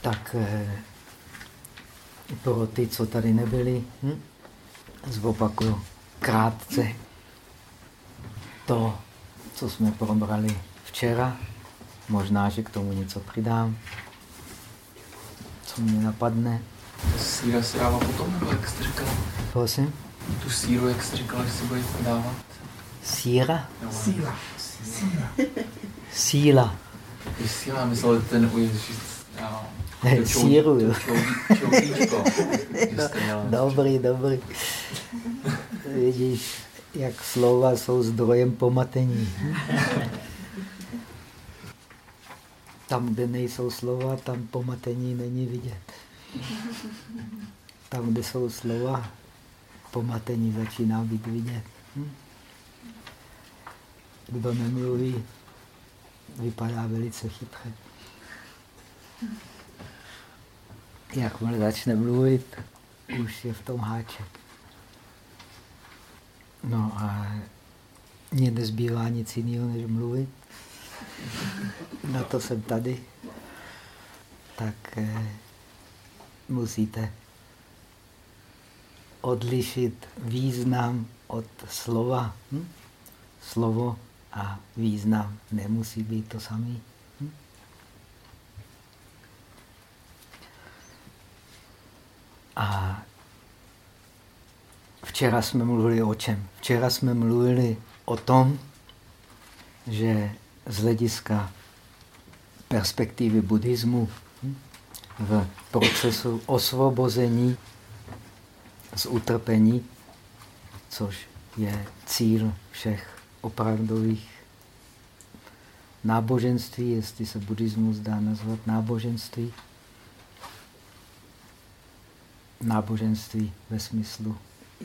Tak eh, pro ty, co tady nebyli, hm? zopakuju krátce to, co jsme probrali včera. Možná, že k tomu něco přidám, co mě napadne. Síra se dává potom, nebo jak jste říkal? Prosím? Tu síru, jak jste říkal, že se bude dávat? Síra? Síla. Síla. Síla. Je síla, myslel ten uježit. Síru. Dobrý, dobrý. Vidíš, jak slova jsou zdrojem pomatení. Tam, kde nejsou slova, tam pomatení není vidět. Tam, kde jsou slova, pomatení začíná být vidět. Hm? Kdo nemluví, vypadá velice chytře. Jakmile začne mluvit, už je v tom háček. No a mně nezbývá nic jiného, než mluvit. Na to jsem tady. Tak eh, musíte odlišit význam od slova. Hm? Slovo a význam nemusí být to samý. A včera jsme mluvili o čem? Včera jsme mluvili o tom, že z hlediska perspektivy buddhismu v procesu osvobození z utrpení, což je cíl všech opravdových náboženství, jestli se buddhismus dá nazvat náboženství. Náboženství ve smyslu,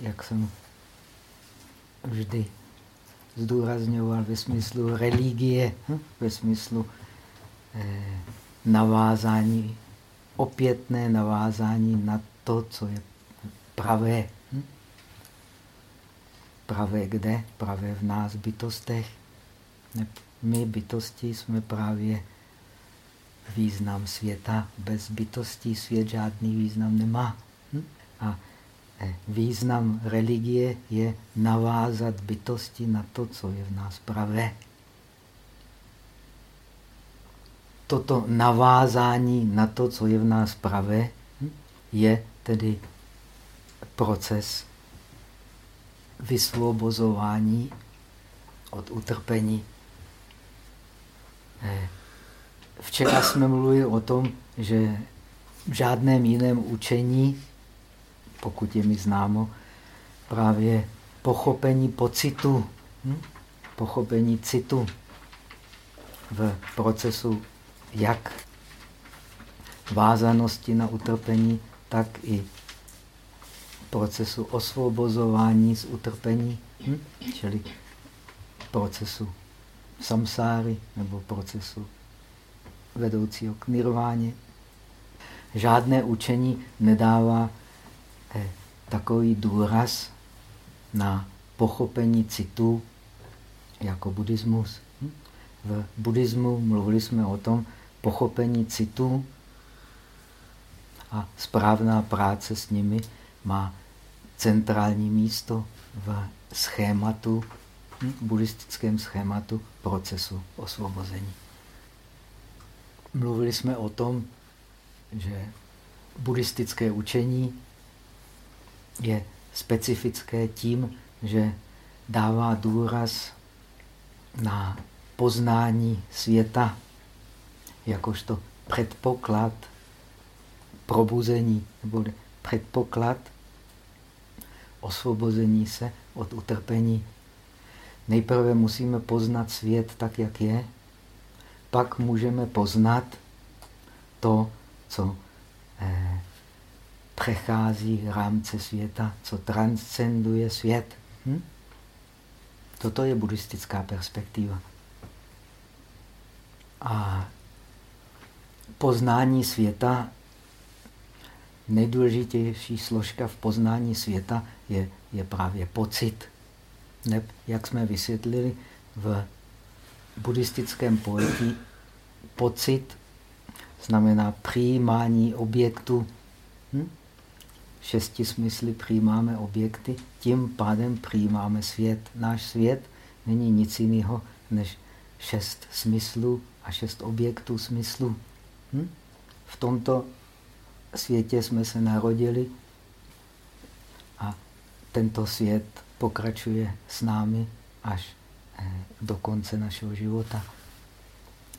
jak jsem vždy zdůrazňoval, ve smyslu religie, hm? ve smyslu eh, navázání, opětné navázání na to, co je pravé. Hm? Pravé kde? Pravé v nás bytostech. My bytosti jsme právě význam světa. Bez bytostí svět žádný význam nemá. A eh, význam religie je navázat bytosti na to, co je v nás pravé. Toto navázání na to, co je v nás pravé, hm? je tedy proces vysvobozování od utrpení. Eh, včera jsme mluvili o tom, že v žádném jiném učení, pokud je mi známo, právě pochopení pocitu, hm? pochopení citu v procesu jak vázanosti na utrpení, tak i procesu osvobozování z utrpení, hm? čili procesu samsáry nebo procesu vedoucího k nirváně. Žádné učení nedává takový důraz na pochopení citu jako buddhismus. Hm? V buddhismu mluvili jsme o tom pochopení citu a správná práce s nimi má centrální místo v schématu, hm, buddhistickém schématu procesu osvobození. Mluvili jsme o tom, že buddhistické učení je specifické tím, že dává důraz na poznání světa jakožto předpoklad probuzení nebo předpoklad osvobození se od utrpení. Nejprve musíme poznat svět tak, jak je, pak můžeme poznat to, co eh, přechází rámce světa, co transcenduje svět. Hm? Toto je buddhistická perspektiva. A poznání světa nejdůležitější složka v poznání světa je, je právě pocit. Ne, jak jsme vysvětlili v buddhistickém pojetí, pocit znamená přijímání objektu. Hm? Šesti smysly přijímáme objekty, tím pádem přijímáme svět. Náš svět není nic jiného než šest smyslů a šest objektů smyslů. Hm? V tomto světě jsme se narodili a tento svět pokračuje s námi až eh, do konce našeho života.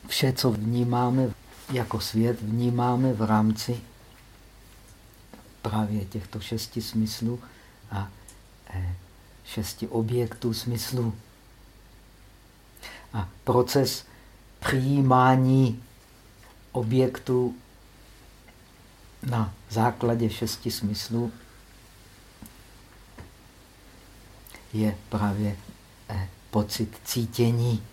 Vše, co vnímáme jako svět, vnímáme v rámci právě těchto šesti smyslů a eh, šesti objektů smyslů. A proces přijímání objektů na základě šesti smyslů je právě eh, pocit cítění.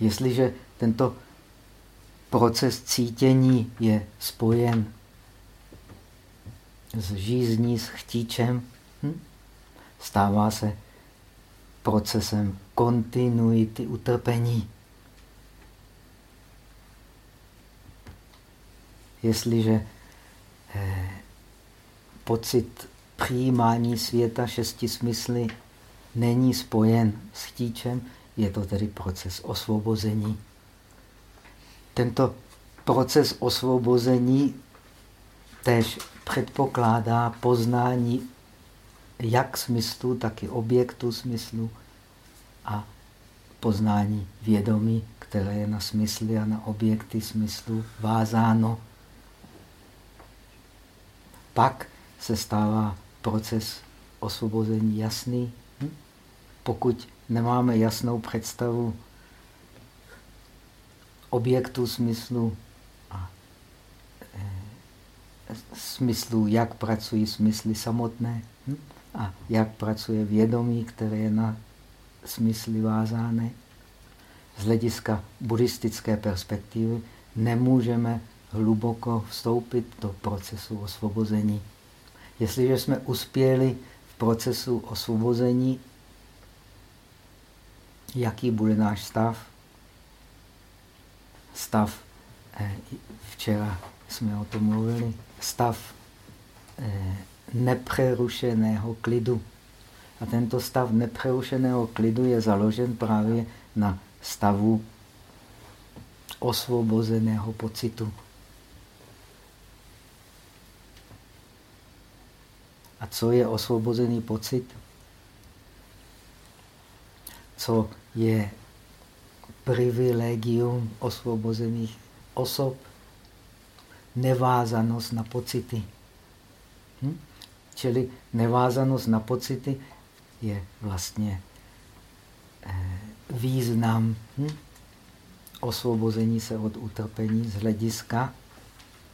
Jestliže tento proces cítění je spojen s žízní, s chtíčem, hm? stává se procesem kontinuity utrpení. Jestliže eh, pocit přijímání světa šesti smysly není spojen s chtíčem, je to tedy proces osvobození. Tento proces osvobození tež předpokládá poznání jak smyslu, tak i objektu smyslu a poznání vědomí, které je na smysly a na objekty smyslu vázáno. Pak se stává proces osvobození jasný. Hm? Pokud nemáme jasnou představu objektu smyslu a e, smyslu, jak pracují smysly samotné hm? a jak pracuje vědomí, které je na smysly vázány. Z hlediska buddhistické perspektivy nemůžeme hluboko vstoupit do procesu osvobození. Jestliže jsme uspěli v procesu osvobození, jaký bude náš stav? Stav, eh, včera jsme o tom mluvili, stav eh, nepřerušeného klidu. A tento stav nepřerušeného klidu je založen právě na stavu osvobozeného pocitu. A co je osvobozený pocit? Co je privilegium osvobozených osob? Nevázanost na pocity. Hm? Čili nevázanost na pocity je vlastně eh, význam hm? osvobození se od utrpení z hlediska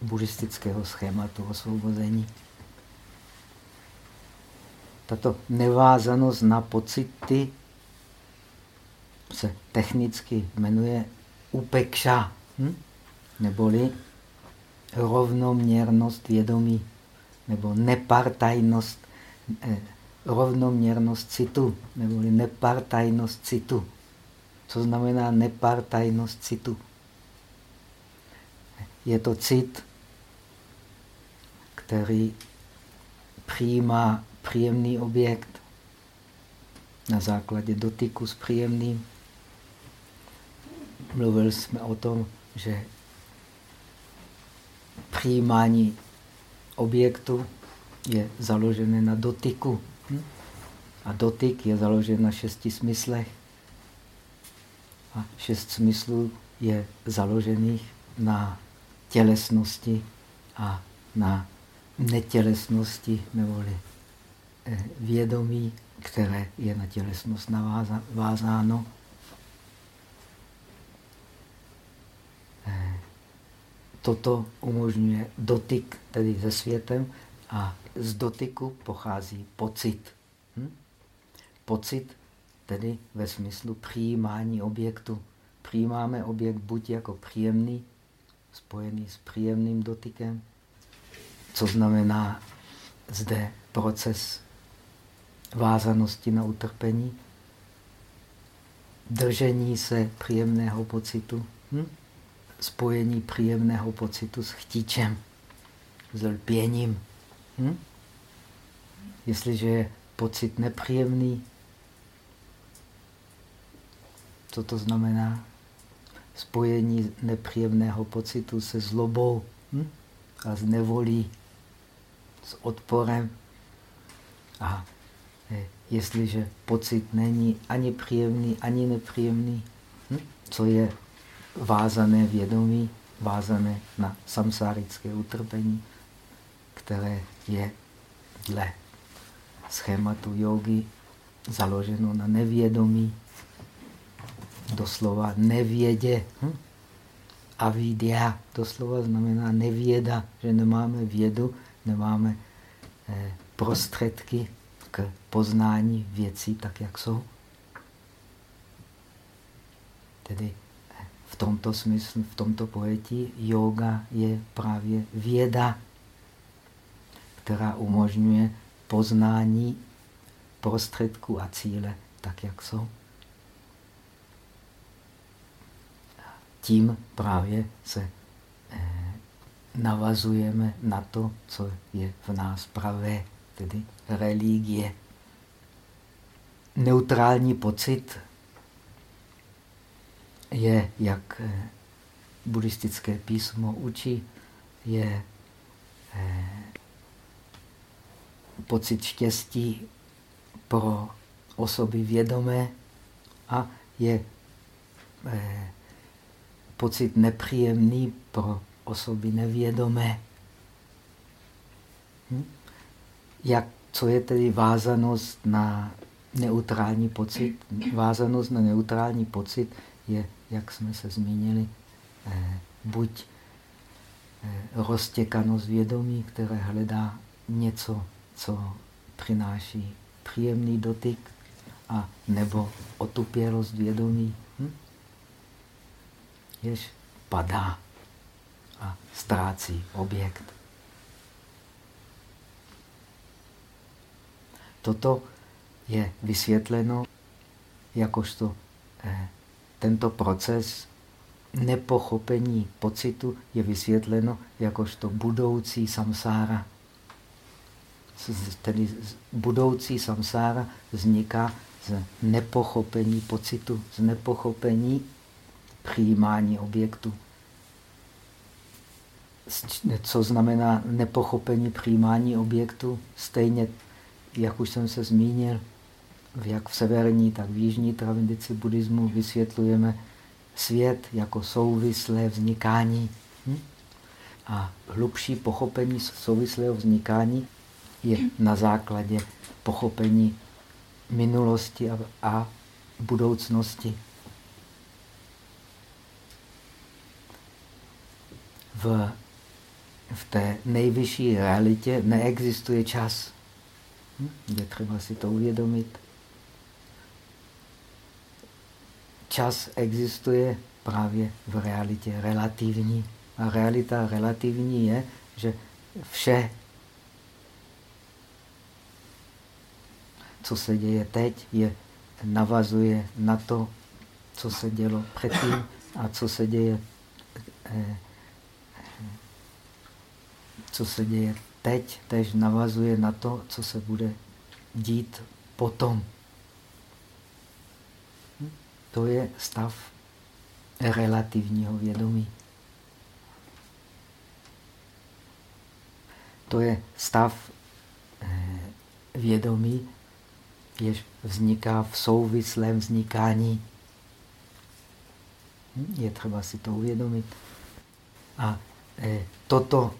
buddhistického schématu osvobození. Tato nevázanost na pocity se technicky jmenuje upekša, hm? neboli rovnoměrnost vědomí, nebo nepartajnost, eh, rovnoměrnost citu, neboli nepartajnost citu. Co znamená nepartajnost citu? Je to cit, který přijímá příjemný objekt na základě dotyku s příjemným. Mluvili jsme o tom, že přijímání objektu je založené na dotyku. Hm? A dotyk je založen na šesti smyslech. A šest smyslů je založených na tělesnosti a na netělesnosti, neboli eh, vědomí, které je na tělesnost navázáno. Toto umožňuje dotyk tedy se světem a z dotyku pochází pocit. Hm? Pocit tedy ve smyslu přijímání objektu. Přijímáme objekt buď jako příjemný, spojený s příjemným dotykem, co znamená zde proces vázanosti na utrpení, držení se příjemného pocitu, hm? Spojení příjemného pocitu s chtíčem, s lpěním. Hm? Jestliže je pocit nepříjemný, co to znamená? Spojení nepříjemného pocitu se zlobou hm? a s nevolí, s odporem. A eh, jestliže pocit není ani příjemný, ani nepříjemný, hm? co je vázané vědomí, vázané na samsárické utrpení, které je dle schématu jogy založeno na nevědomí, doslova nevědě. Hm? Avidia doslova znamená nevěda, že nemáme vědu, nemáme eh, prostředky k poznání věcí tak, jak jsou. Tedy v tomto smyslu, v tomto pojetí, yoga je právě věda, která umožňuje poznání prostředků a cíle tak, jak jsou. Tím právě se eh, navazujeme na to, co je v nás pravé, tedy religie. Neutrální pocit je, jak eh, buddhistické písmo učí, je eh, pocit štěstí pro osoby vědomé a je eh, pocit nepříjemný pro osoby nevědomé. Hm? Jak, co je tedy vázanost na neutrální pocit? Vázanost na neutrální pocit je, jak jsme se zmínili, eh, buď eh, roztěkanost vědomí, které hledá něco, co přináší příjemný dotyk, a nebo otupělost vědomí, hm? jež padá a ztrácí objekt. Toto je vysvětleno jakožto eh, tento proces nepochopení pocitu je vysvětleno jakožto budoucí samsára. Tedy budoucí samsára vzniká z nepochopení pocitu, z nepochopení přijímání objektu. Co znamená nepochopení přijímání objektu? Stejně, jak už jsem se zmínil, jak v severní, tak v jižní tradici buddhismu vysvětlujeme svět jako souvislé vznikání. Hm? A hlubší pochopení souvislého vznikání je na základě pochopení minulosti a, a budoucnosti. V, v té nejvyšší realitě neexistuje čas. Hm? Je třeba si to uvědomit. Čas existuje právě v realitě relativní. A realita relativní je, že vše co se děje teď, je, navazuje na to, co se dělo předtím a co se děje, eh, co se děje teď, tež navazuje na to, co se bude dít potom. To je stav relativního vědomí. To je stav eh, vědomí, jež vzniká v souvislém vznikání. Hm, je třeba si to uvědomit. A eh, toto,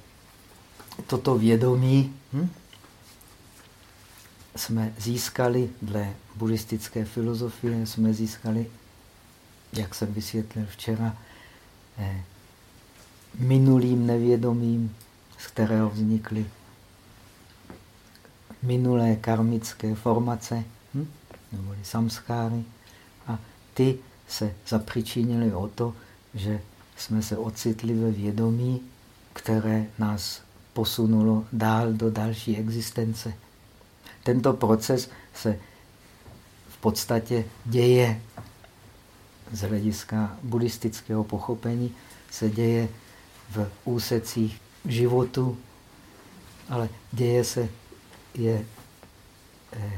toto vědomí hm, jsme získali dle buddhistické filozofie, jsme získali, jak jsem vysvětlil včera, eh, minulým nevědomím, z kterého vznikly minulé karmické formace, hm? neboli samskáry, a ty se zapřičinily o to, že jsme se ocitli ve vědomí, které nás posunulo dál do další existence. Tento proces se v podstatě děje z hlediska buddhistického pochopení se děje v úsecích životu, ale děje se, je eh,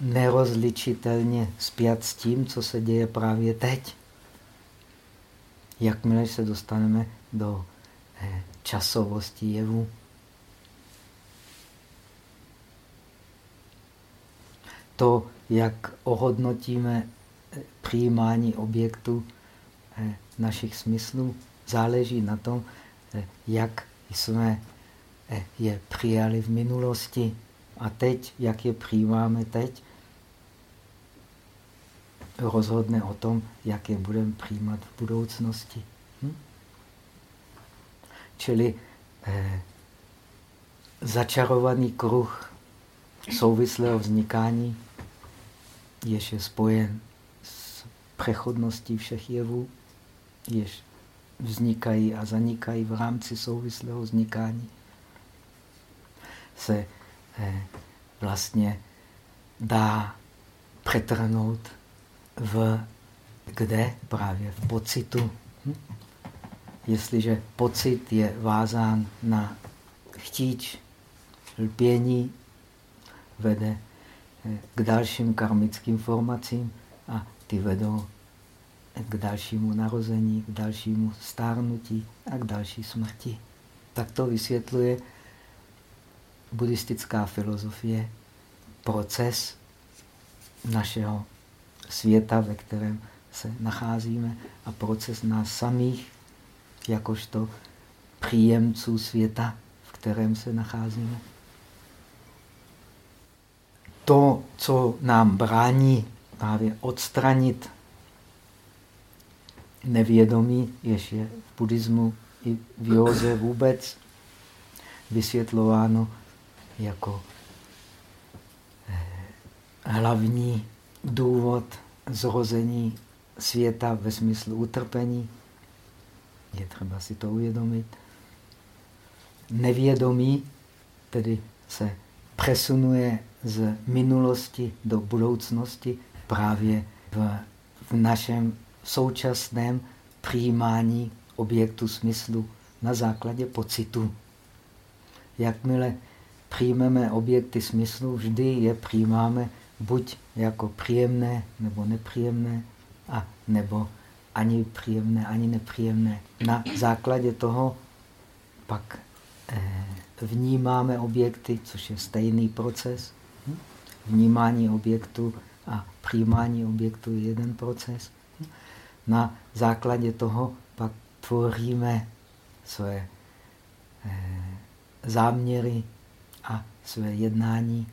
nerozličitelně spjat s tím, co se děje právě teď. Jakmile se dostaneme do eh, časovosti jevu. To, jak ohodnotíme přijímání objektu eh, našich smyslů, záleží na tom, jak jsme je přijali v minulosti a teď, jak je přijímáme teď, rozhodne o tom, jak je budeme přijímat v budoucnosti. Hm? Čili eh, začarovaný kruh souvislého vznikání, jež je spojen přechodností všech jevů, jež vznikají a zanikají v rámci souvislého vznikání, se eh, vlastně dá přetrhnout v kde? Právě v pocitu. Hm? Jestliže pocit je vázán na chtíč, lpění, vede eh, k dalším karmickým formacím ty vedou k dalšímu narození, k dalšímu stárnutí a k další smrti. Tak to vysvětluje buddhistická filozofie proces našeho světa, ve kterém se nacházíme a proces nás samých, jakožto příjemců světa, v kterém se nacházíme. To, co nám brání právě odstranit nevědomí, jež je v buddhismu i v józe vůbec vysvětlováno jako eh, hlavní důvod zrození světa ve smyslu utrpení. Je třeba si to uvědomit. Nevědomí tedy se přesunuje z minulosti do budoucnosti právě v, v našem současném přijímání objektu smyslu na základě pocitu. Jakmile přijmeme objekty smyslu, vždy je přijímáme buď jako příjemné nebo nepříjemné, a nebo ani příjemné, ani nepříjemné. Na základě toho pak eh, vnímáme objekty, což je stejný proces. Hm? Vnímání objektu přijímání objektu je jeden proces. Na základě toho pak tvoříme své eh, záměry a své jednání.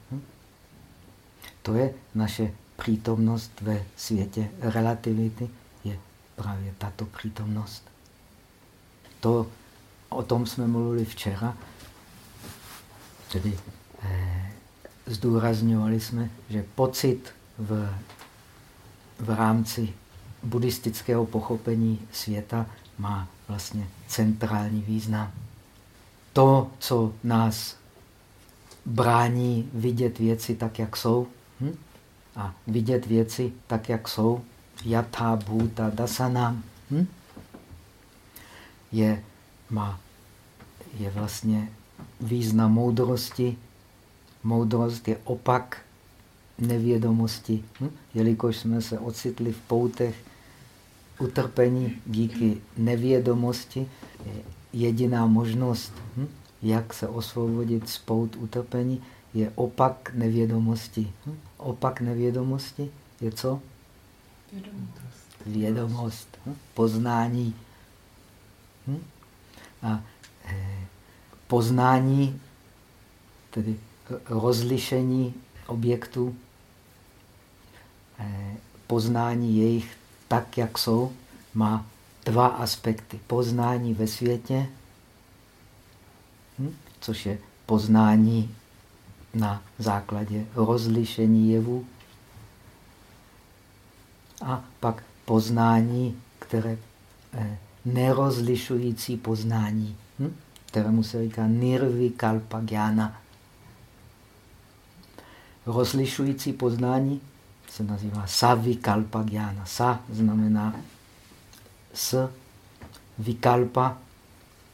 To je naše přítomnost ve světě relativity, je právě tato přítomnost. To, o tom jsme mluvili včera, tedy eh, zdůrazňovali jsme, že pocit v, v rámci buddhistického pochopení světa má vlastně centrální význam. To, co nás brání vidět věci tak, jak jsou, Hm? A vidět věci tak, jak jsou, yatha bhuta dasana, hm? je, má, je vlastně význam moudrosti. Moudrost je opak nevědomosti. Hm? Jelikož jsme se ocitli v poutech utrpení díky nevědomosti, jediná možnost, hm? jak se osvobodit z pout utrpení, je opak nevědomosti. Hm? Opak nevědomosti je co? Vědomost. Vědomost. Hm? Poznání. Hm? A eh, poznání, tedy rozlišení objektů, poznání jejich tak, jak jsou, má dva aspekty. Poznání ve světě, hm? což je poznání na základě rozlišení jevu a pak poznání, které eh, nerozlišující poznání, hm? kterému se říká nirvikalpa gyana. Rozlišující poznání se nazývá savikalpa gyana. Sa znamená s, vikalpa,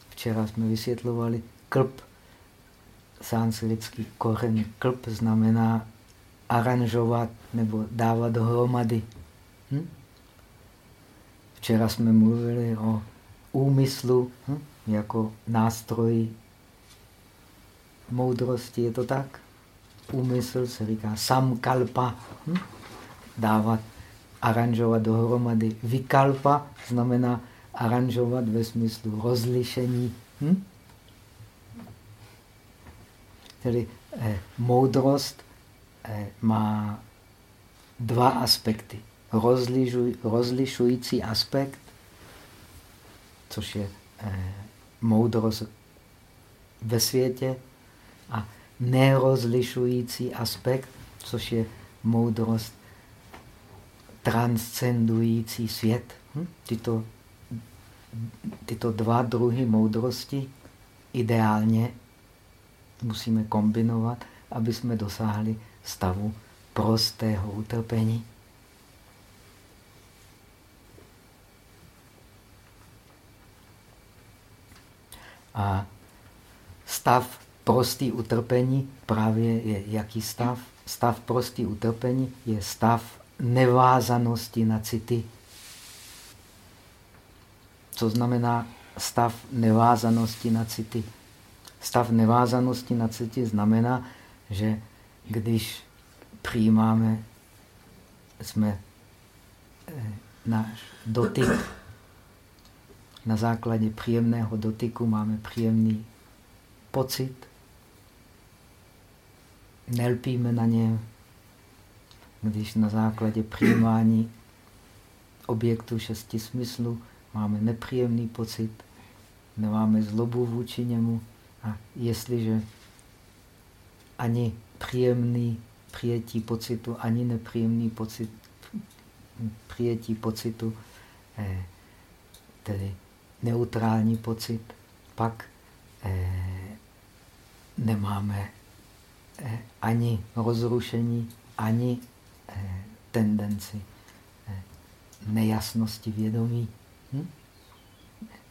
včera jsme vysvětlovali, klp, sanskritský kořen klp znamená aranžovat nebo dávat dohromady. Hm? Včera jsme mluvili o úmyslu hm? jako nástroji moudrosti, je to tak? Úmysl se říká samkalpa, hm? Dávat, aranžovat dohromady. Vikalpa znamená aranžovat ve smyslu rozlišení. Hm? Tedy eh, moudrost eh, má dva aspekty. Rozlišuj, rozlišující aspekt, což je eh, moudrost ve světě, a nerozlišující aspekt, což je moudrost transcendující svět. Hm? Tyto, tyto dva druhy moudrosti ideálně musíme kombinovat, aby jsme dosáhli stavu prostého utrpení. A stav prostý utrpení právě je jaký stav? Stav prostý utrpení je stav nevázanosti na city. Co znamená stav nevázanosti na city? Stav nevázanosti na city znamená, že když přijímáme, jsme eh, náš dotyk, na základě příjemného dotyku máme příjemný pocit, nelpíme na něm, když na základě přijímání objektu šesti smyslů máme nepříjemný pocit, nemáme zlobu vůči němu a jestliže ani příjemný přijetí pocitu, ani nepříjemný pocit, přijetí pocitu, eh, tedy neutrální pocit, pak eh, nemáme eh, ani rozrušení, ani tendenci eh, nejasnosti vědomí, hm?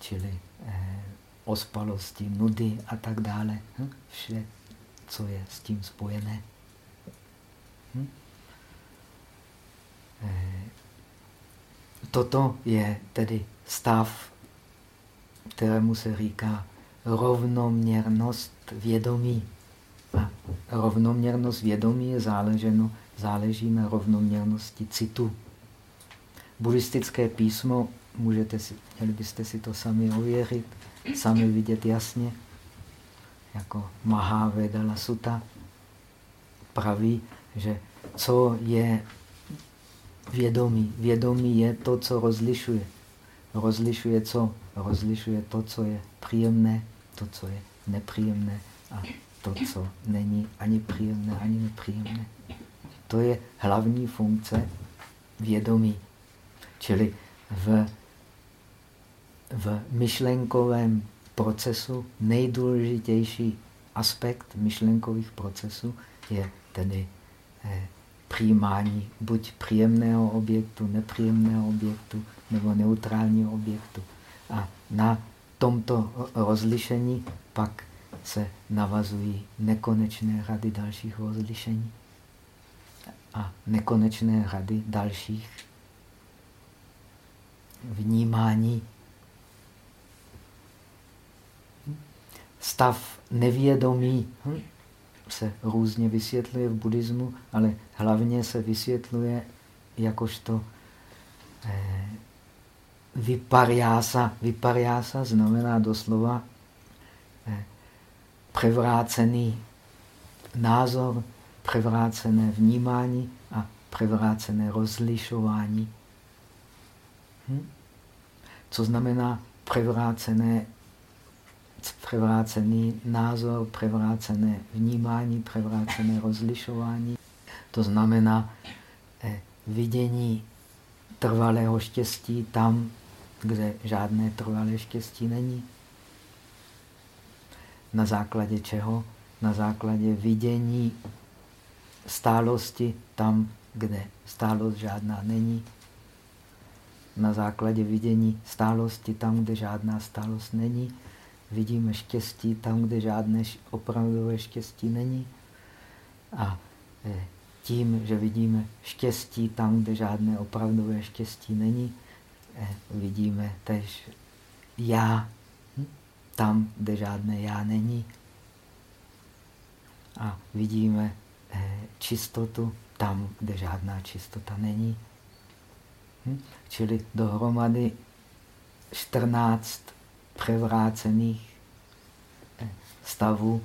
čili eh, ospalosti, nudy a tak dále. Hm? Vše, co je s tím spojené. Hm? Eh, toto je tedy stav, kterému se říká rovnoměrnost vědomí. A rovnoměrnost vědomí je záleženo, záleží na rovnoměrnosti citu. Buddhistické písmo, můžete si, měli byste si to sami ověřit, sami vidět jasně, jako Mahavedala Sutta praví, že co je vědomí. Vědomí je to, co rozlišuje. Rozlišuje co? Rozlišuje to, co je příjemné, to, co je nepříjemné a to, co není ani příjemné, ani nepříjemné. To je hlavní funkce vědomí. Čili v, v myšlenkovém procesu nejdůležitější aspekt myšlenkových procesů je tedy eh, přijímání buď příjemného objektu, nepříjemného objektu nebo neutrálního objektu. A na tomto rozlišení pak se navazují nekonečné rady dalších rozlišení a nekonečné rady dalších vnímání. Stav nevědomí se různě vysvětluje v buddhismu, ale hlavně se vysvětluje jakožto eh, Vypariása. Vypariása znamená doslova eh, převrácený názor, převrácené vnímání a převrácené rozlišování. Hm? Co znamená převrácené, převrácený názor, převrácené vnímání, převrácené rozlišování? To znamená eh, vidění trvalého štěstí tam, kde žádné trvalé štěstí není. Na základě čeho? Na základě vidění stálosti tam, kde stálost žádná není. Na základě vidění stálosti tam, kde žádná stálost není. Vidíme štěstí tam, kde žádné opravdové štěstí není. A eh, tím, že vidíme štěstí tam, kde žádné opravdové štěstí není, eh, vidíme tež já hm? tam, kde žádné já není. A vidíme čistotu tam, kde žádná čistota není. Hm? Čili dohromady 14 převrácených eh, stavů,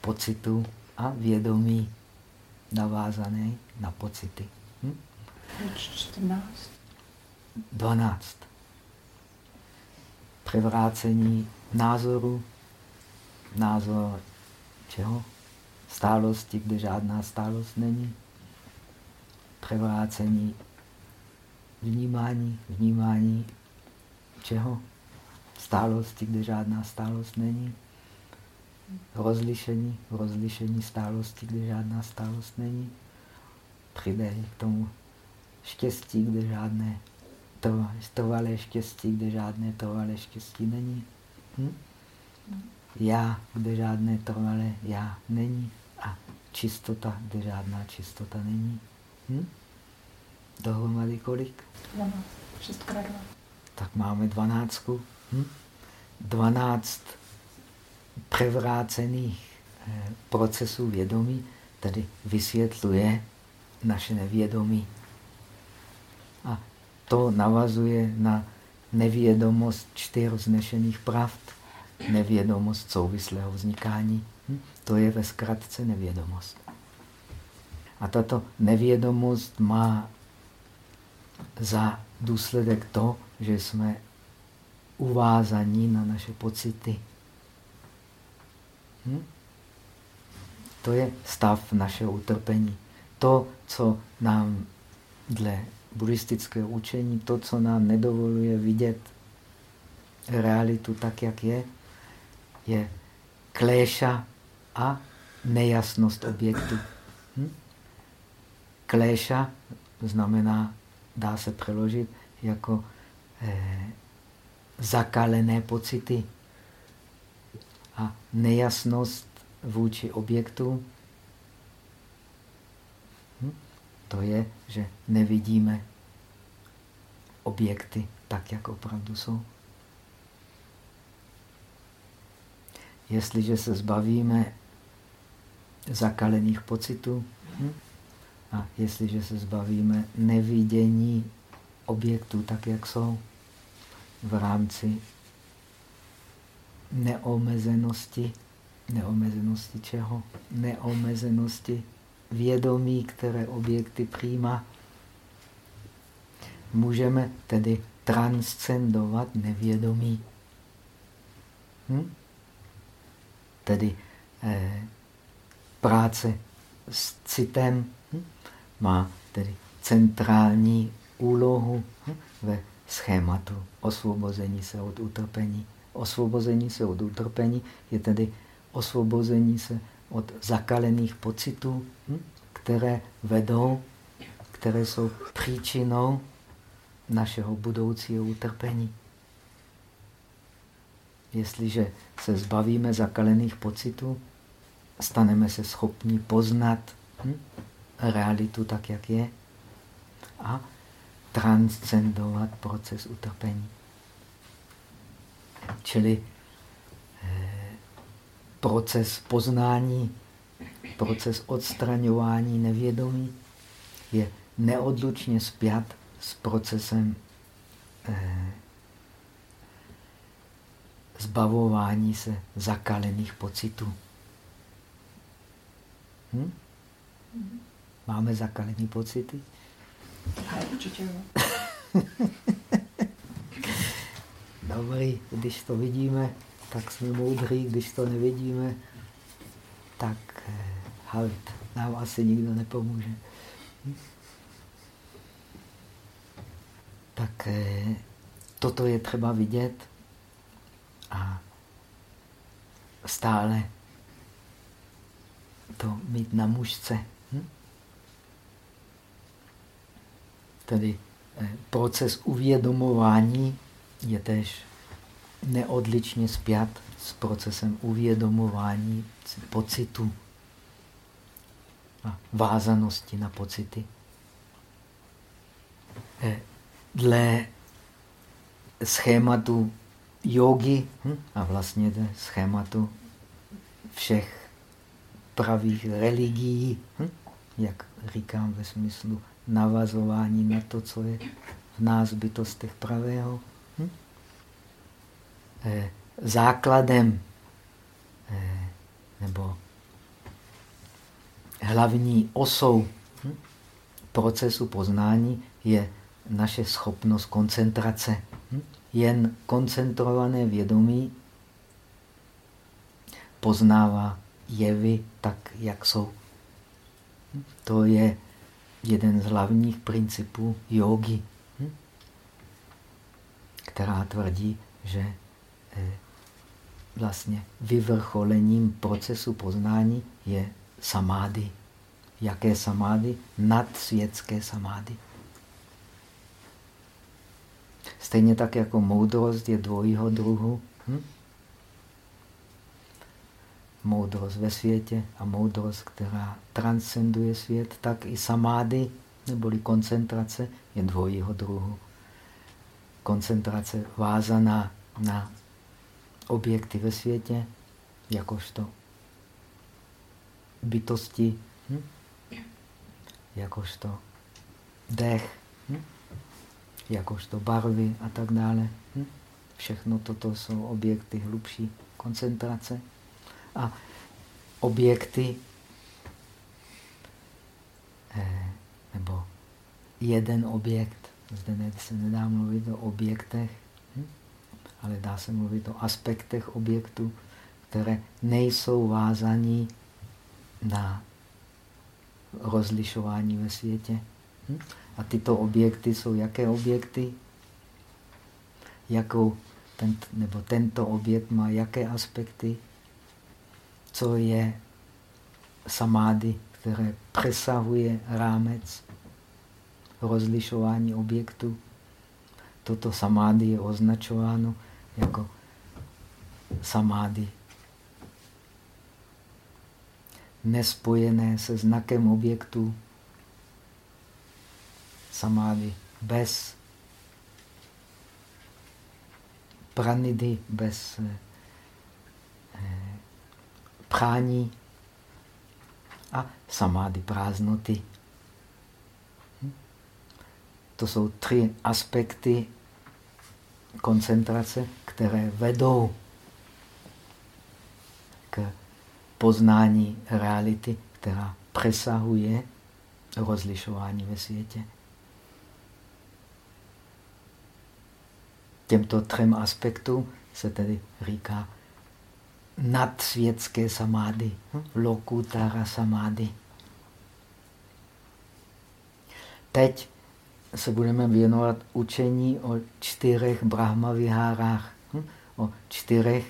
pocitu a vědomí navázané na pocity. Hm? 14? 12. Převrácení názoru, názor čeho? Stálosti, kde žádná stálost není. Převrácení vnímání, vnímání čeho? Stálosti, kde žádná stálost není rozlišení, rozlišení stálosti, kde žádná stálost není. Přidej k tomu štěstí, kde žádné trvalé štěstí, kde žádné trvalé štěstí není. Hm? Já, kde žádné trvalé já není. A čistota, kde žádná čistota není. Hm? Dohromady kolik? 12. 6 krát 2. Tak máme dvanáctku. Hm? 12 převrácených eh, procesů vědomí, tedy vysvětluje naše nevědomí. A to navazuje na nevědomost čtyř znešených pravd, nevědomost souvislého vznikání. Hm? To je ve zkratce nevědomost. A tato nevědomost má za důsledek to, že jsme uvázaní na naše pocity. Hm? To je stav našeho utrpení. To, co nám dle buddhistického učení, to, co nám nedovoluje vidět realitu tak, jak je, je kléša a nejasnost objektu. Hm? Kléša znamená, dá se přeložit jako eh, zakalené pocity a nejasnost vůči objektu, hm? to je, že nevidíme objekty tak, jak opravdu jsou. Jestliže se zbavíme zakalených pocitů hm? a jestliže se zbavíme nevidění objektů tak, jak jsou v rámci neomezenosti. Neomezenosti čeho? Neomezenosti vědomí, které objekty přijímá. Můžeme tedy transcendovat nevědomí. Hm? Tedy eh, práce s citem hm? má tedy centrální úlohu hm? ve schématu osvobození se od utrpení. Osvobození se od utrpení je tedy osvobození se od zakalených pocitů, hm, které vedou, které jsou příčinou našeho budoucího utrpení. Jestliže se zbavíme zakalených pocitů, staneme se schopni poznat hm, realitu tak, jak je a transcendovat proces utrpení. Čili eh, proces poznání, proces odstraňování nevědomí je neodlučně spjat s procesem eh, zbavování se zakalených pocitů. Hm? Máme zakalené pocity? Určitě jo. Dobrý, když to vidíme, tak jsme moudří, když to nevidíme, tak eh, halt, nám asi nikdo nepomůže. Hm? Tak eh, toto je třeba vidět a stále to mít na mužce. Hm? tedy eh, proces uvědomování je tež neodličně spjat s procesem uvědomování pocitu a vázanosti na pocity. Eh, dle schématu jogy hm, a vlastně schématu všech pravých religií, hm, jak říkám ve smyslu navazování na to, co je v nás bytostech pravého. Hm? Eh, základem eh, nebo hlavní osou hm? procesu poznání je naše schopnost koncentrace. Hm? Jen koncentrované vědomí poznává jevy tak, jak jsou. To je jeden z hlavních principů jogy, která tvrdí, že eh, vlastně vyvrcholením procesu poznání je samády. Jaké samády? Nadsvětské samády. Stejně tak jako moudrost je dvojího druhu. Hm? Moudrost ve světě a moudrost, která transcenduje svět, tak i samády, neboli koncentrace, je dvojího druhu. Koncentrace vázaná na objekty ve světě, jakožto bytosti, hm? jakožto dech, hm? jakožto barvy a tak dále. Hm? Všechno toto jsou objekty hlubší koncentrace. A objekty, eh, nebo jeden objekt, zde se nedá mluvit o objektech, hm? ale dá se mluvit o aspektech objektu, které nejsou vázaní na rozlišování ve světě. Hm? A tyto objekty jsou jaké objekty? Jakou, ten, nebo tento objekt má jaké aspekty? Co je samády, které přesahuje rámec rozlišování objektu? Toto samády je označováno jako samády nespojené se znakem objektu, samády bez pranidy, bez prání a samády prázdnoty. Hm? To jsou tři aspekty koncentrace, které vedou k poznání reality, která přesahuje rozlišování ve světě. Těmto třem aspektům se tedy říká nadsvětské samády, hm? lokutara samády. Teď se budeme věnovat učení o čtyřech brahma vihárách, hm? o čtyřech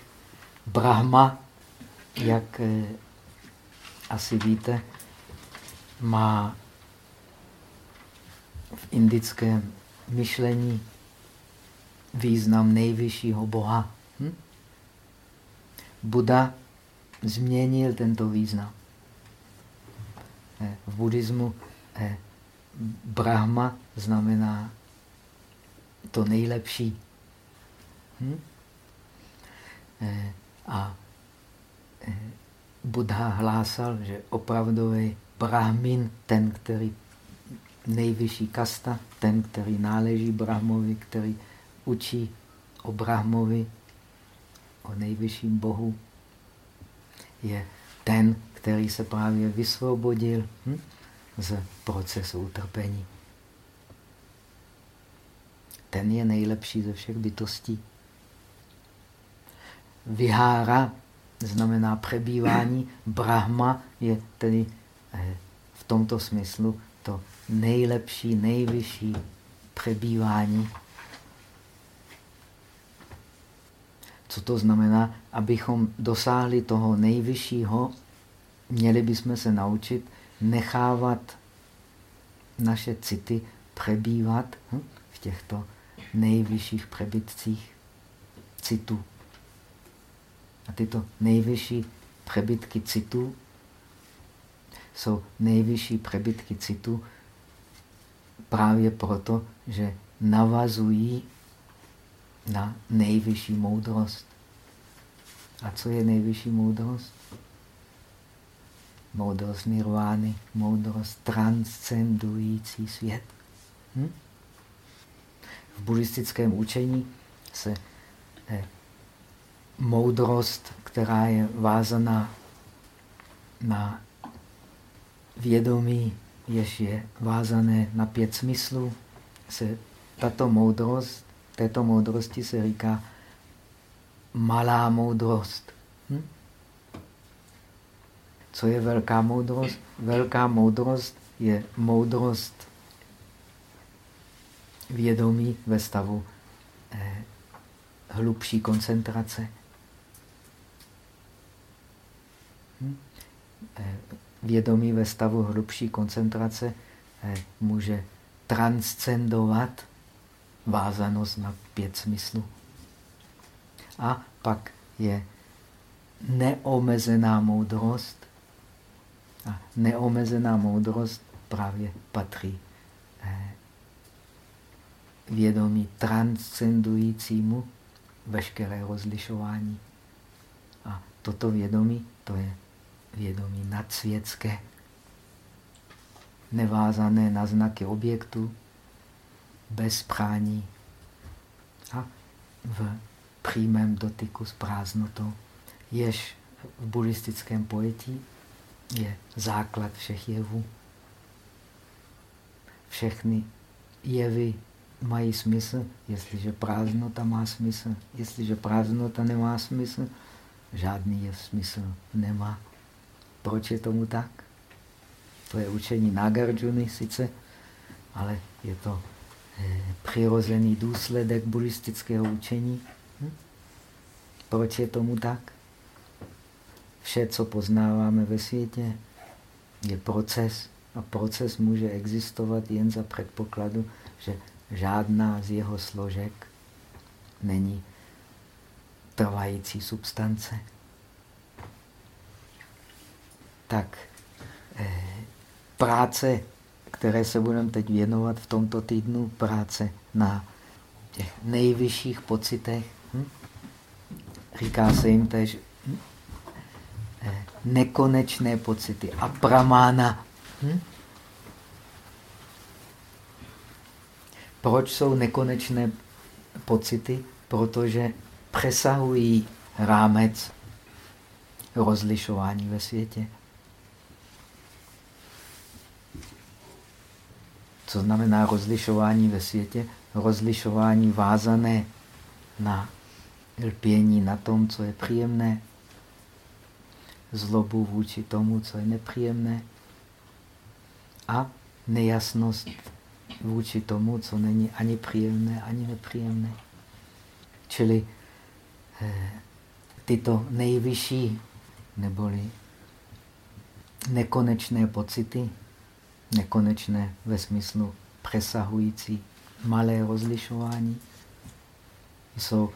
brahma jak eh, asi víte, má v indickém myšlení význam nejvyššího Boha. Buddha změnil tento význam. Eh, v buddhismu eh, Brahma znamená to nejlepší. Hm? A Buddha hlásal, že opravdový brahmin, ten, který nejvyšší kasta, ten, který náleží brahmovi, který učí o brahmovi, o nejvyšším bohu, je ten, který se právě vysvobodil hm, z procesu utrpení. Ten je nejlepší ze všech bytostí. Vihára znamená přebývání. Brahma je tedy eh, v tomto smyslu to nejlepší, nejvyšší přebývání. Co to znamená? Abychom dosáhli toho nejvyššího, měli bychom se naučit nechávat naše city přebývat hm, v těchto nejvyšších přebytcích citu. A tyto nejvyšší přebytky citu jsou nejvyšší přebytky citu právě proto, že navazují na nejvyšší moudrost. A co je nejvyšší moudrost? Moudrost nirvány, moudrost transcendující svět. Hm? V buddhistickém učení se eh, moudrost, která je vázaná na vědomí, jež je vázané na pět smyslů, se tato moudrost, této moudrosti se říká malá moudrost. Hm? Co je velká moudrost? Velká moudrost je moudrost vědomí ve stavu eh, hlubší koncentrace. Hm? Eh, vědomí ve stavu hlubší koncentrace eh, může transcendovat vázanost na pět smyslů. A pak je neomezená moudrost. A neomezená moudrost právě patří eh, vědomí transcendujícímu veškeré rozlišování. A toto vědomí, to je vědomí nadsvětské, nevázané na znaky objektu, bez prání a v přímém dotyku s prázdnotou, jež v buddhistickém pojetí je základ všech jevů. Všechny jevy mají smysl, jestliže prázdnota má smysl. Jestliže prázdnota nemá smysl, žádný jev smysl nemá. Proč je tomu tak? To je učení Nagarjuna sice, ale je to přirozený důsledek buddhistického učení. Hm? Proč je tomu tak? Vše, co poznáváme ve světě, je proces. A proces může existovat jen za předpokladu, že žádná z jeho složek není trvající substance. Tak eh, práce, které se budeme teď věnovat v tomto týdnu, práce na těch nejvyšších pocitech, hm? říká se jim tež hm? eh, nekonečné pocity, apramána. Hm? Proč jsou nekonečné pocity? Protože přesahují rámec rozlišování ve světě. Co znamená rozlišování ve světě? Rozlišování vázané na lpění na tom, co je příjemné, zlobu vůči tomu, co je nepříjemné a nejasnost vůči tomu, co není ani příjemné, ani nepříjemné. Čili eh, tyto nejvyšší neboli nekonečné pocity, nekonečné ve smyslu přesahující malé rozlišování, jsou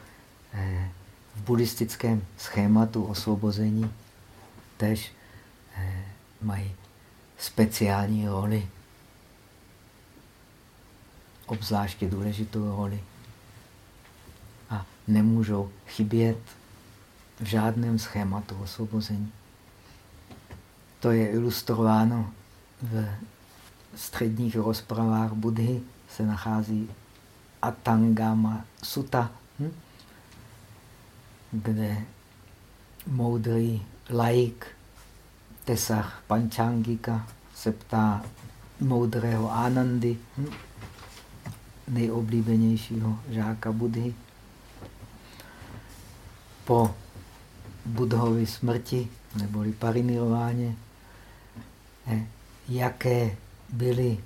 eh, v buddhistickém schématu osvobození tež eh, mají speciální roli obzvláště důležitou roli a nemůžou chybět v žádném schématu osvobození. To je ilustrováno v středních rozpravách Budhy, se nachází Atangama Sutta, hm? kde moudrý laik Tesach Panchangika se ptá moudrého Anandy, hm? nejoblíbenějšího žáka Budhy. Po Budhovi smrti, neboli parinirváně, eh, jaké byly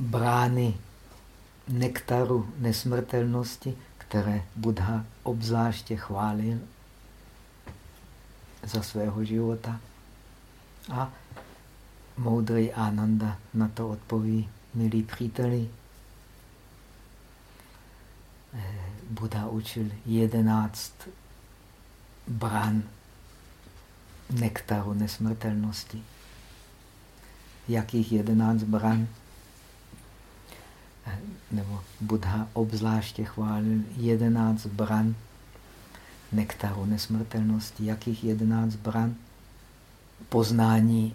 brány nektaru nesmrtelnosti, které Buddha obzvláště chválil za svého života. A moudrý Ananda na to odpoví, milí příteli, Buddha učil jedenáct brán nektaru nesmrtelnosti. Jakých jedenáct bran? Nebo Buddha obzvláště chválil jedenáct bran nektaru nesmrtelnosti. Jakých jedenáct bran? Poznání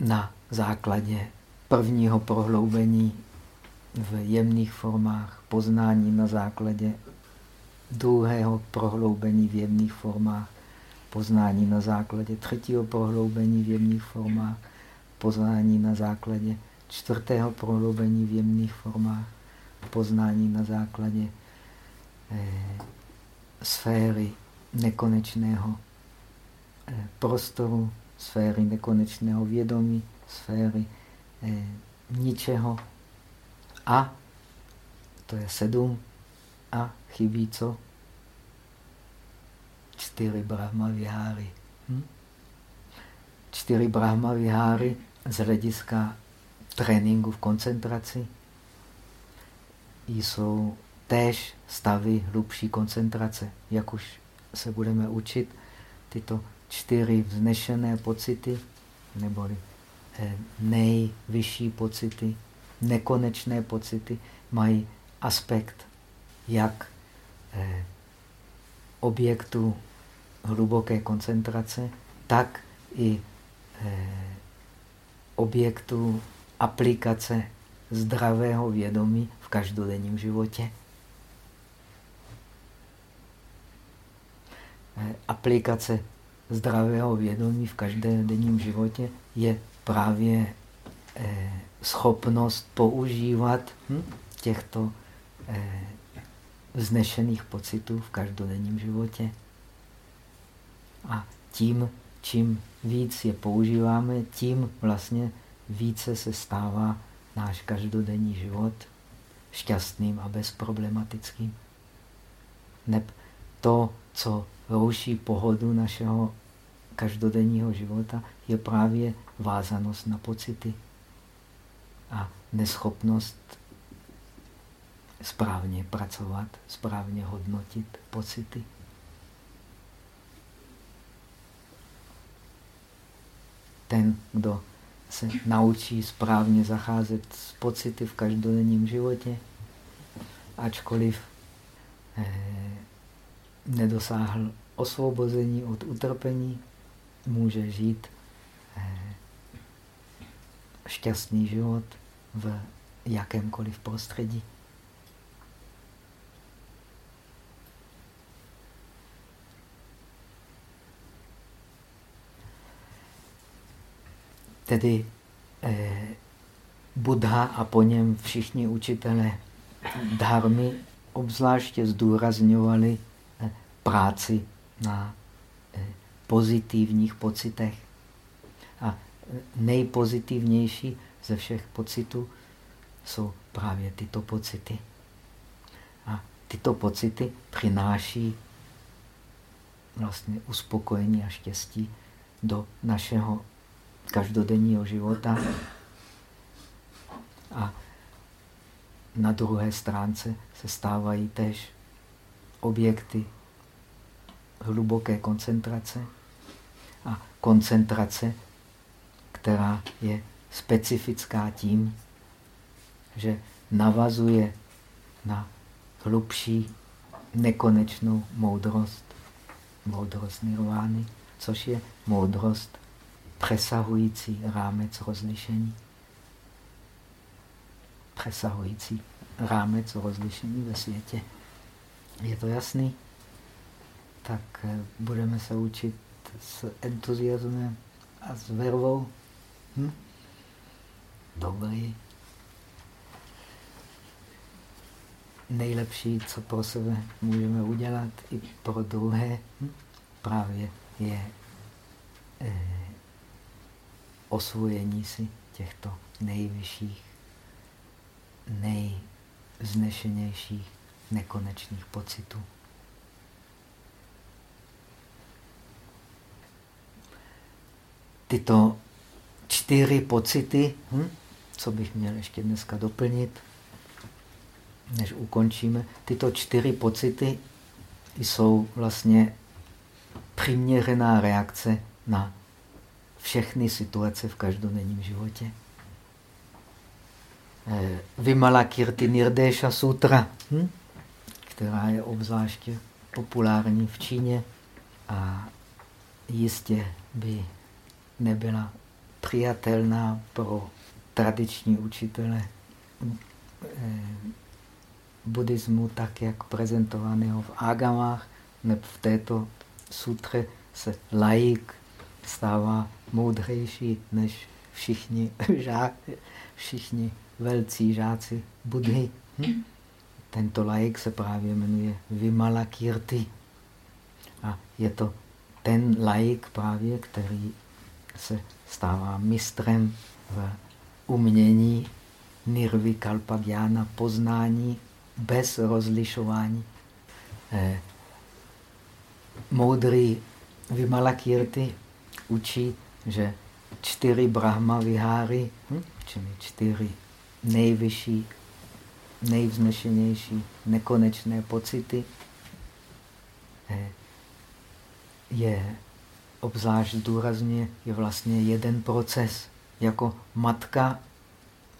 na základě prvního prohloubení v jemných formách, poznání na základě druhého prohloubení v jemných formách, poznání na základě třetího prohloubení v jemných formách, poznání na základě čtvrtého prohloubení v jemných formách, poznání na základě eh, sféry nekonečného eh, prostoru, sféry nekonečného vědomí, sféry eh, ničeho. A to je sedm. A chybí co? Čtyři Brahma viháry. Hm? Čtyři Brahma viháry z hlediska tréninku v koncentraci jsou též stavy hlubší koncentrace. Jak už se budeme učit, tyto čtyři vznešené pocity, neboli eh, nejvyšší pocity, nekonečné pocity, mají aspekt jak eh, objektu hluboké koncentrace, tak i eh, objektu aplikace zdravého vědomí v každodenním životě. Eh, aplikace zdravého vědomí v každodenním životě je právě eh, schopnost používat hm, těchto eh, vznešených pocitů v každodenním životě. A tím, čím víc je používáme, tím vlastně více se stává náš každodenní život šťastným a bezproblematickým. Neb to, co rouší pohodu našeho každodenního života, je právě vázanost na pocity a neschopnost správně pracovat, správně hodnotit pocity. Ten, kdo se naučí správně zacházet s pocity v každodenním životě, ačkoliv eh, nedosáhl osvobození od utrpení, může žít eh, šťastný život v jakémkoliv prostředí. Tedy eh, Buddha a po něm všichni učitelé dharmy obzvláště zdůrazňovali eh, práci na eh, pozitivních pocitech. A eh, nejpozitivnější ze všech pocitů jsou právě tyto pocity. A tyto pocity přináší vlastně uspokojení a štěstí do našeho každodenního života. A na druhé stránce se stávají tež objekty hluboké koncentrace a koncentrace, která je specifická tím, že navazuje na hlubší nekonečnou moudrost, moudrost nirvány, což je moudrost přesahující rámec rozlišení. Přesahující rámec rozlišení ve světě. Je to jasný? Tak eh, budeme se učit s entuziasmem a s vervou. Hm? Dobrý. Nejlepší, co pro sebe můžeme udělat i pro druhé, hm? právě je eh, osvojení si těchto nejvyšších, nejvznešenějších, nekonečných pocitů. Tyto čtyři pocity hm, co bych měl ještě dneska doplnit, než ukončíme. Tyto čtyři pocity jsou vlastně přiměřená reakce na všechny situace v každodenním životě. Eh, Vimala Kirti Nirdesha Sutra, hm? která je obzvláště populární v Číně a jistě by nebyla přijatelná pro tradiční učitele eh, buddhismu, tak jak prezentovaného v Agamách, nebo v této sutře se laik stává moudřejší než všichni, žá, všichni velcí žáci Budhy. Hm? Tento laik se právě jmenuje Vimala Kirti. A je to ten laik právě, který se stává mistrem v umění nirvy kalpagiana, poznání bez rozlišování. Eh, moudrý Vimalakirti učí, že čtyři Brahma viháry, hm, čtyři nejvyšší, nejvznešenější, nekonečné pocity, eh, je obzvlášť důrazně je vlastně jeden proces. Jako matka,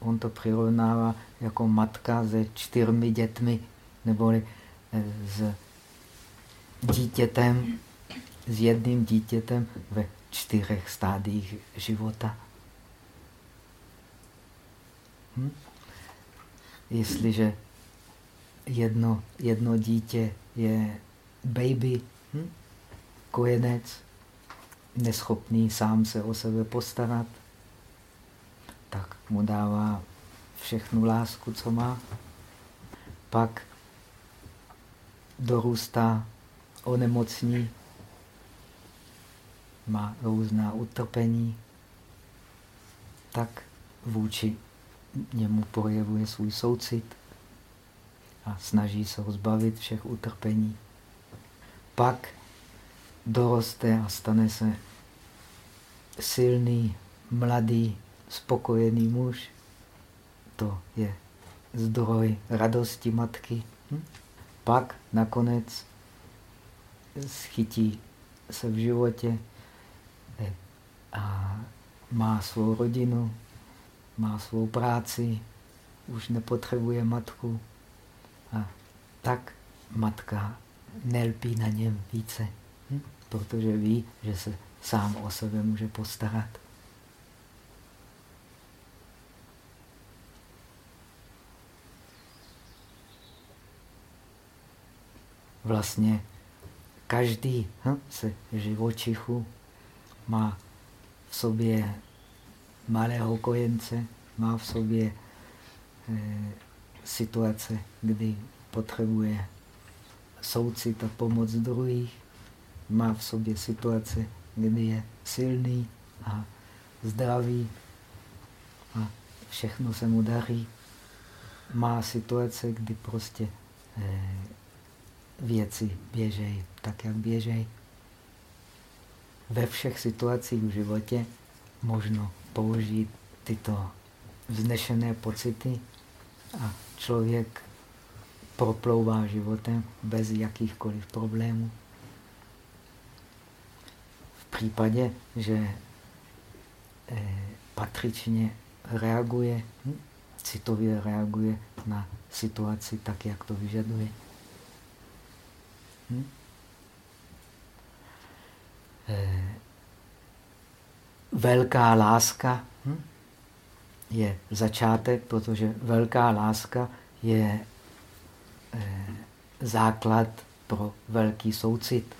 on to přirovnává jako matka se čtyřmi dětmi, neboli eh, s dítětem, s jedným dítětem ve čtyřech stádiích života. Hm? Jestliže jedno, jedno dítě je baby, hm? kojenec, neschopný sám se o sebe postarat, tak mu dává všechnu lásku, co má. Pak dorůstá, onemocní, má různá utrpení, tak vůči němu projevuje svůj soucit a snaží se ho zbavit všech utrpení. Pak doroste a stane se silný, mladý, spokojený muž. To je zdroj radosti matky. Hm? Pak nakonec schytí se v životě a má svou rodinu, má svou práci, už nepotřebuje matku. A tak matka nelpí na něm více protože ví, že se sám o sebe může postarat. Vlastně každý hm, se živočichu má v sobě malého kojence, má v sobě e, situace, kdy potřebuje soucit a pomoc druhých má v sobě situace, kdy je silný a zdravý a všechno se mu daří. Má situace, kdy prostě eh, věci běžejí tak, jak běžejí. Ve všech situacích v životě možno použít tyto vznešené pocity a člověk proplouvá životem bez jakýchkoliv problémů případě, že eh, patřičně reaguje, citově reaguje na situaci tak, jak to vyžaduje. Hm? Eh, velká láska hm, je začátek, protože velká láska je eh, základ pro velký soucit.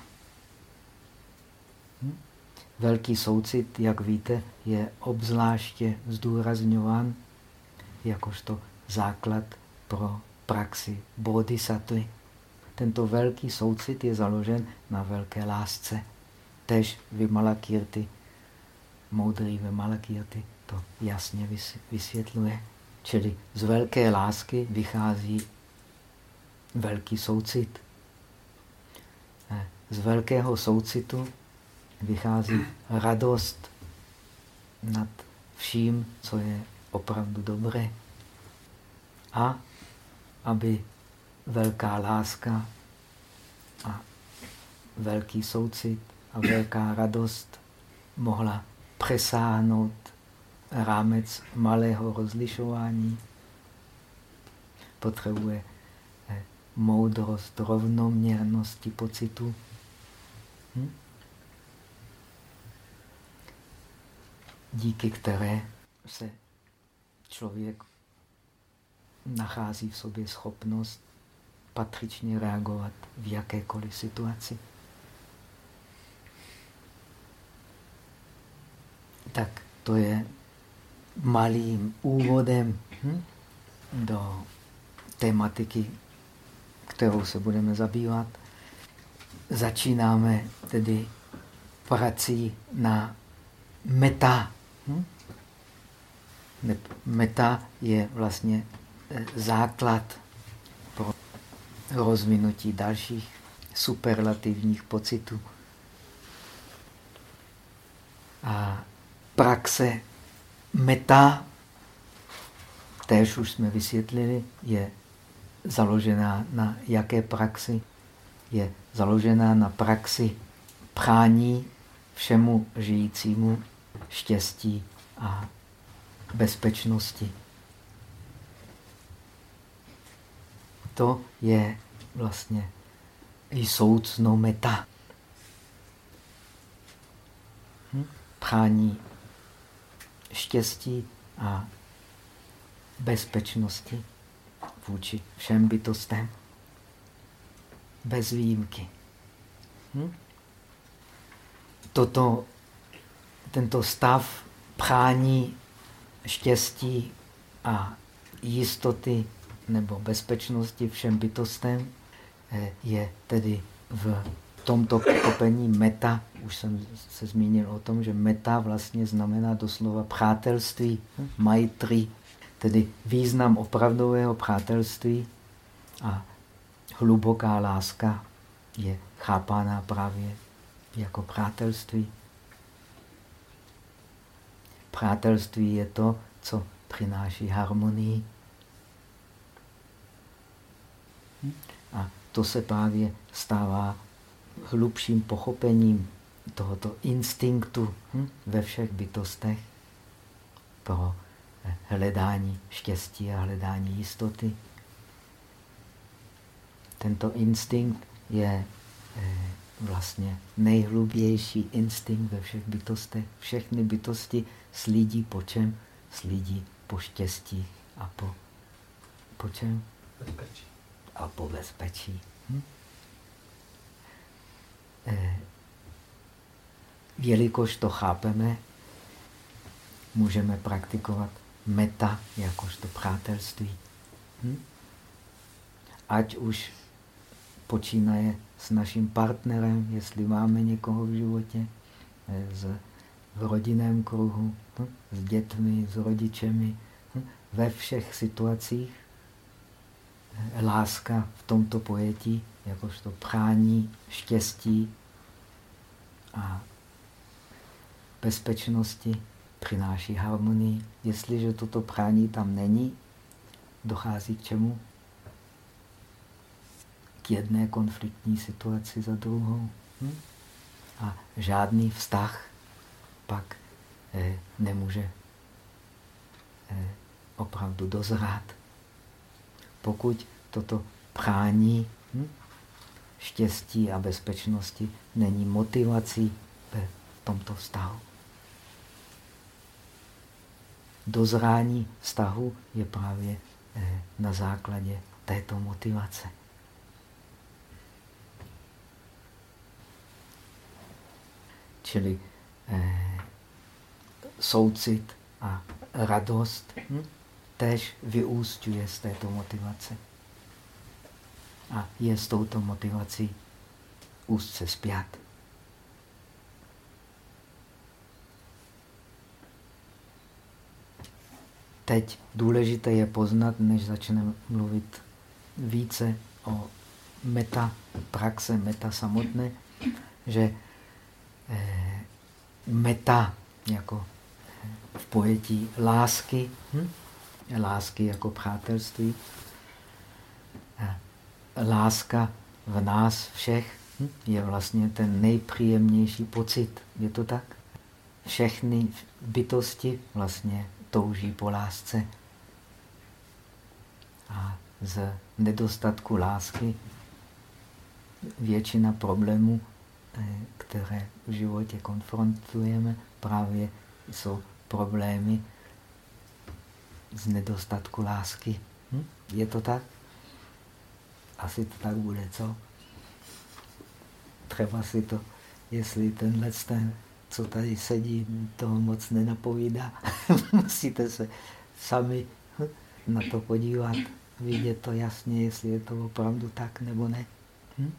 Velký soucit, jak víte, je obzvláště zdůrazňován jakožto základ pro praxi bodhisattva. Tento velký soucit je založen na velké lásce. Tež Vimalakirti, moudrý Vimalakirti, to jasně vysvětluje. Čili z velké lásky vychází velký soucit. Z velkého soucitu vychází radost nad vším, co je opravdu dobré. A aby velká láska a velký soucit a velká radost mohla přesáhnout rámec malého rozlišování. Potřebuje eh, moudrost rovnoměrnosti pocitu. Hm? Díky které se člověk nachází v sobě schopnost patřičně reagovat v jakékoliv situaci. Tak to je malým úvodem hm, do tematiky, kterou se budeme zabývat. Začínáme tedy prací na meta. Hm? Meta je vlastně eh, základ pro rozvinutí dalších superlativních pocitů. A praxe meta, též už jsme vysvětlili, je založená na jaké praxi? Je založená na praxi prání všemu žijícímu štěstí a bezpečnosti. To je vlastně i soucno meta. Hm? Prání štěstí a bezpečnosti vůči všem bytostem. Bez výjimky. Hm? Toto, tento stav prání štěstí a jistoty nebo bezpečnosti všem bytostem eh, je tedy v tomto pochopení meta, už jsem se zmínil o tom, že meta vlastně znamená doslova přátelství, maitri, tedy význam opravdového přátelství a hluboká láska je chápána právě jako přátelství. Přátelství je to, co přináší harmonii. A to se právě stává hlubším pochopením tohoto instinktu hm, ve všech bytostech, toho eh, hledání štěstí a hledání jistoty. Tento instinkt je eh, vlastně nejhlubější instinkt ve všech bytostech. Všechny bytosti slídí po čem? Slídí po štěstí a po, po čem? Bezpečí. A po bezpečí. Eh, jelikož to chápeme, můžeme praktikovat meta jakožto přátelství. Hm? Ať už počínaje s naším partnerem, jestli máme někoho v životě, eh, z, v rodinném kruhu, hm? s dětmi, s rodičemi, hm? ve všech situacích eh, láska v tomto pojetí, jakožto prání, štěstí a bezpečnosti přináší harmonii. Jestliže toto prání tam není, dochází k čemu? K jedné konfliktní situaci za druhou. Hm? A žádný vztah pak eh, nemůže eh, opravdu dozrát. Pokud toto prání hm, štěstí a bezpečnosti není motivací v tomto vztahu. Dozrání vztahu je právě eh, na základě této motivace. Čili eh, soucit a radost hm, tež vyústňuje z této motivace a je s touto motivací úzce spjat. Teď důležité je poznat, než začneme mluvit více o meta praxe, meta samotné, že eh, meta jako v pojetí lásky, hm? lásky jako přátelství, láska v nás všech hm? je vlastně ten nejpříjemnější pocit. Je to tak? Všechny bytosti vlastně touží po lásce. A z nedostatku lásky většina problémů, eh, které v životě konfrontujeme, právě jsou problémy z nedostatku lásky. Hm? Je to tak? Asi to tak bude, co? Třeba si to, jestli tenhle ten, co tady sedí, toho moc nenapovídá, musíte se sami na to podívat, vidět to jasně, jestli je to opravdu tak nebo ne. Hm?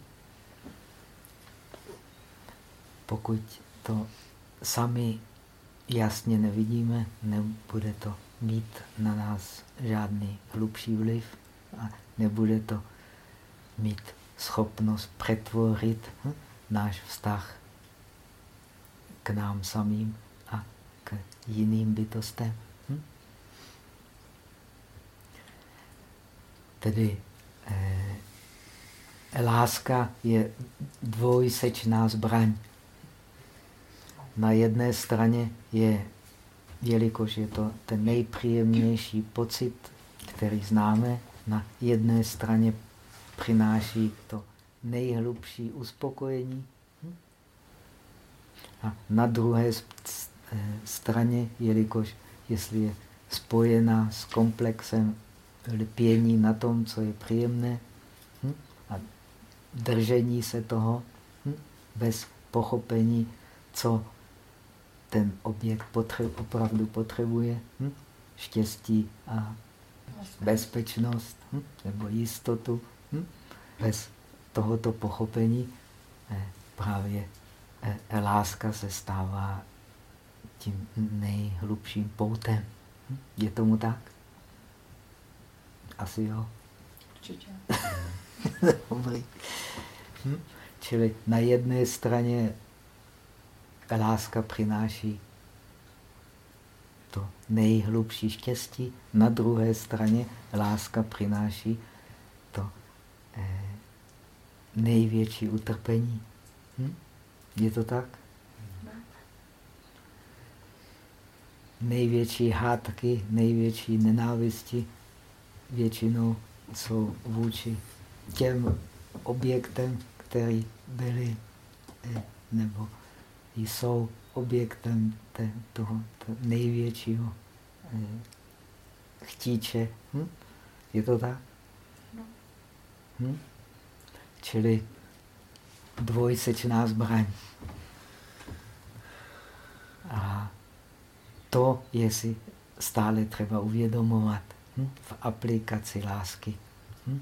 Pokud to sami jasně nevidíme, nebude to mít na nás žádný hlubší vliv a nebude to mít schopnost přetvorit hm, náš vztah k nám samým a k jiným bytostem. Hm? Tedy eh, láska je dvojsečná zbraň. Na jedné straně je, jelikož je to ten nejpříjemnější pocit, který známe, na jedné straně přináší to nejhlubší uspokojení. Hm? A na druhé straně, jelikož jestli je spojená s komplexem lpění na tom, co je příjemné hm? a držení se toho hm? bez pochopení, co ten objekt potře opravdu potřebuje, štěstí a bezpečnost nebo jistotu? Bez tohoto pochopení eh, právě eh, láska se stává tím nejhlubším poutem. Hm? Je tomu tak? Asi jo. Určitě. Dobrý. Hm? Čili na jedné straně láska přináší to nejhlubší štěstí, na druhé straně láska přináší to Eh, největší utrpení. Hm? Je to tak? Největší hádky, největší nenávisti většinou jsou vůči těm objektem, který byli eh, nebo jsou objektem te, toho te největšího eh, chtíče. Hm? Je to tak? Hm? Čili dvojsečná zbraň. A to je si stále třeba uvědomovat hm? v aplikaci lásky. Hm?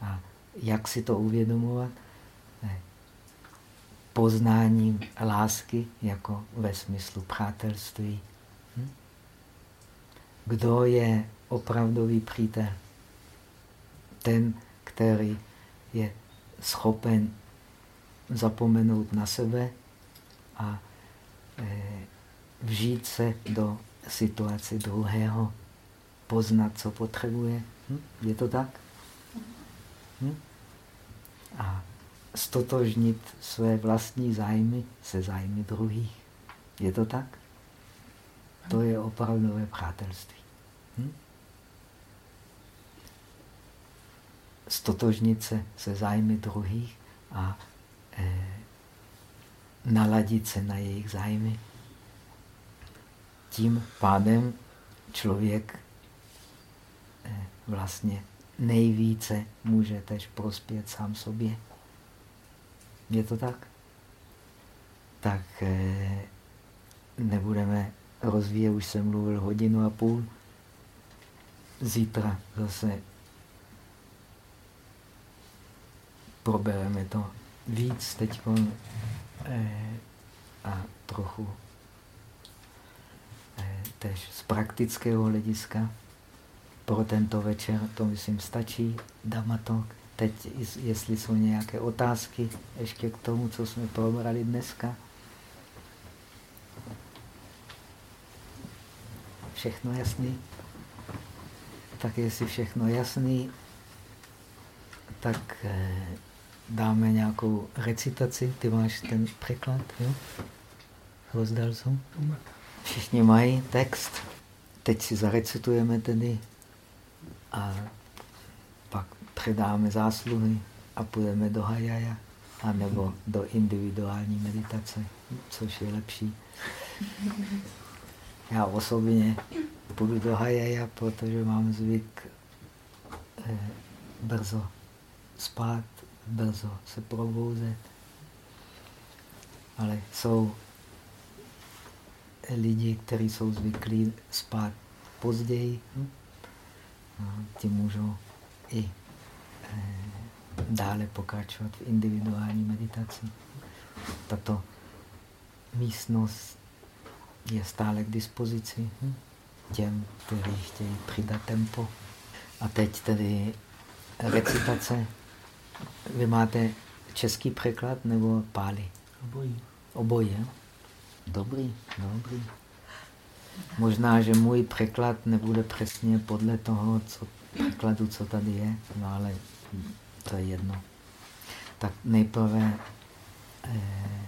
A jak si to uvědomovat? Ne. Poznáním lásky jako ve smyslu přátelství. Hm? Kdo je opravdový přítel? Ten, který je schopen zapomenout na sebe a e, vžít se do situace druhého, poznat, co potřebuje. Hm? Je to tak? Hm? A stotožnit své vlastní zájmy se zájmy druhých. Je to tak? To je opravdové přátelství. Hm? Stotožnit se se zájmy druhých a e, naladit se na jejich zájmy. Tím pádem člověk e, vlastně nejvíce může tež prospět sám sobě. Je to tak? Tak e, nebudeme rozvíjet, už jsem mluvil hodinu a půl. Zítra zase probereme to víc teď eh, a trochu eh, tež z praktického hlediska. Pro tento večer to myslím stačí, Damatok. Teď, jestli jsou nějaké otázky ještě k tomu, co jsme probrali dneska. všechno jasný? Tak jestli všechno jasný, tak eh, dáme nějakou recitaci. Ty máš ten překlad, jo? Rozdal jsem? Všichni mají text. Teď si zarecitujeme tedy a pak předáme zásluhy a půjdeme do hajaja anebo do individuální meditace, což je lepší. Já osobně půjdu do hajaja, protože mám zvyk eh, brzo spát, brzo se probouzet. Ale jsou lidi, kteří jsou zvyklí spát později, hm? ti můžou i eh, dále pokračovat v individuální meditaci. Tato místnost je stále k dispozici hm? těm, kteří chtějí přidat tempo. A teď tedy recitace. Vy máte český překlad nebo páli? Obojí. Obojí, je? Dobrý, dobrý. Možná, že můj překlad nebude přesně podle toho, co překladu, co tady je, no ale to je jedno. Tak nejprve eh,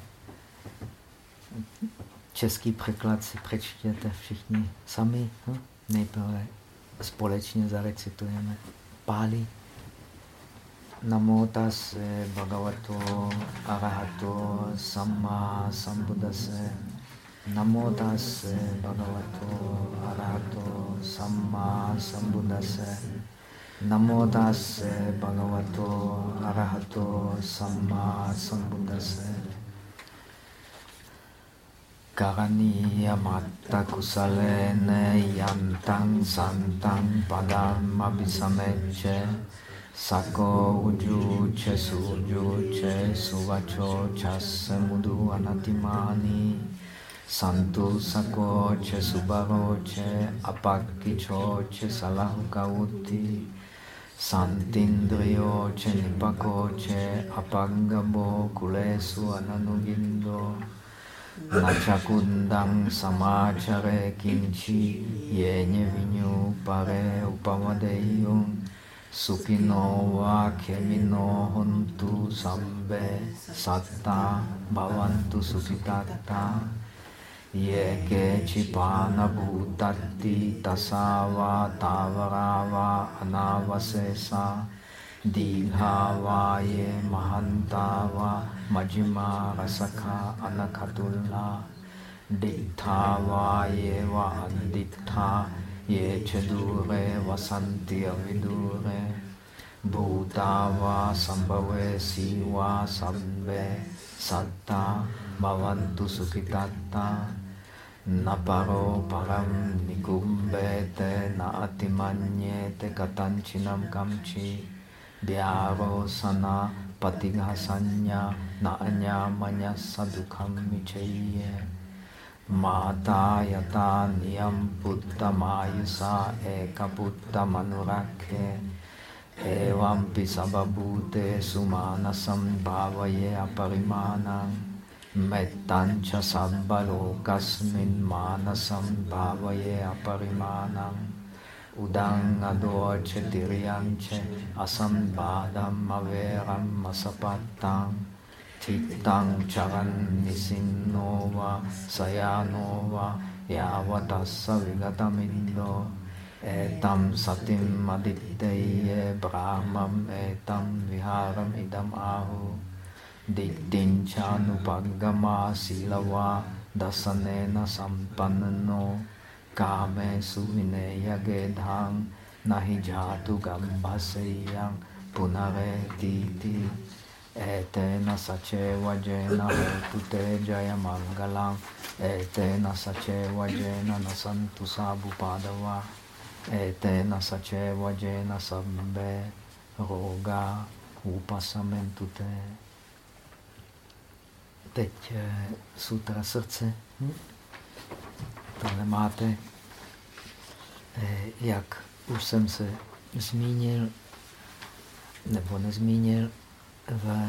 český překlad si přečtěte všichni sami. Hm? Nejprve společně zarecitujeme Páli. Namo tase bhagavato arahato samma sambuddhase. Namo tase bhagavato arahato samma sambuddhase. Namo tase bhagavato arahato samma sambuddhase. Karaniya matta kusalene yantang santang padam abhisameche Sako ujuche sujuche suvacho chasse mudu anatimani. Santu sakoche subaroche apakkichoche salahukauti Santindriyoche nipakoche apangabo kulesu ananugindo. Nachakundang samachare kinchi yenye vinyu pare upamadeyung Sukino va kemino hontu sambe satta bhavantu sukitatta ye ke chipana bhutatti tasava tavarava anavasesa dīghāvā ye mahantāvā majjimā rasakha anakatulla diṭṭhāvā ye va andiṭṭhā ye ch dure vasanti avidure bhutava sambhave siva sabbe satta bhavantu sukhitatta naparo param nikumbete na atimanyete katanchinam kamchi. Dhyaro sana patighasanya na anyamanya sadukham michaye Mata yata niyam putta mayusa eka putta manurakhe evam pisababhute sumanasam bhavaye aparimanam mettancha sabbalokasmin manasam bhavaye aparimanam udang adoche diryanche asambadam averam Chittang charan nisinnova sayanova yavatassa vigatamindo etam satim aditteye brahmam etam viharam idam ahu dittinchanupaggama silava dasanena sampannano kame suvineya gedhang nahi jatu gambhaseyang titi Etena sache vajena hotute jaya mangalam Etena sache vajena nasantu sabu padava Etena sache vajena sabbe roga upasamentute Teď sutra srdce. Hm? Tohle máte, jak už jsem se zmínil, nebo nezmínil, v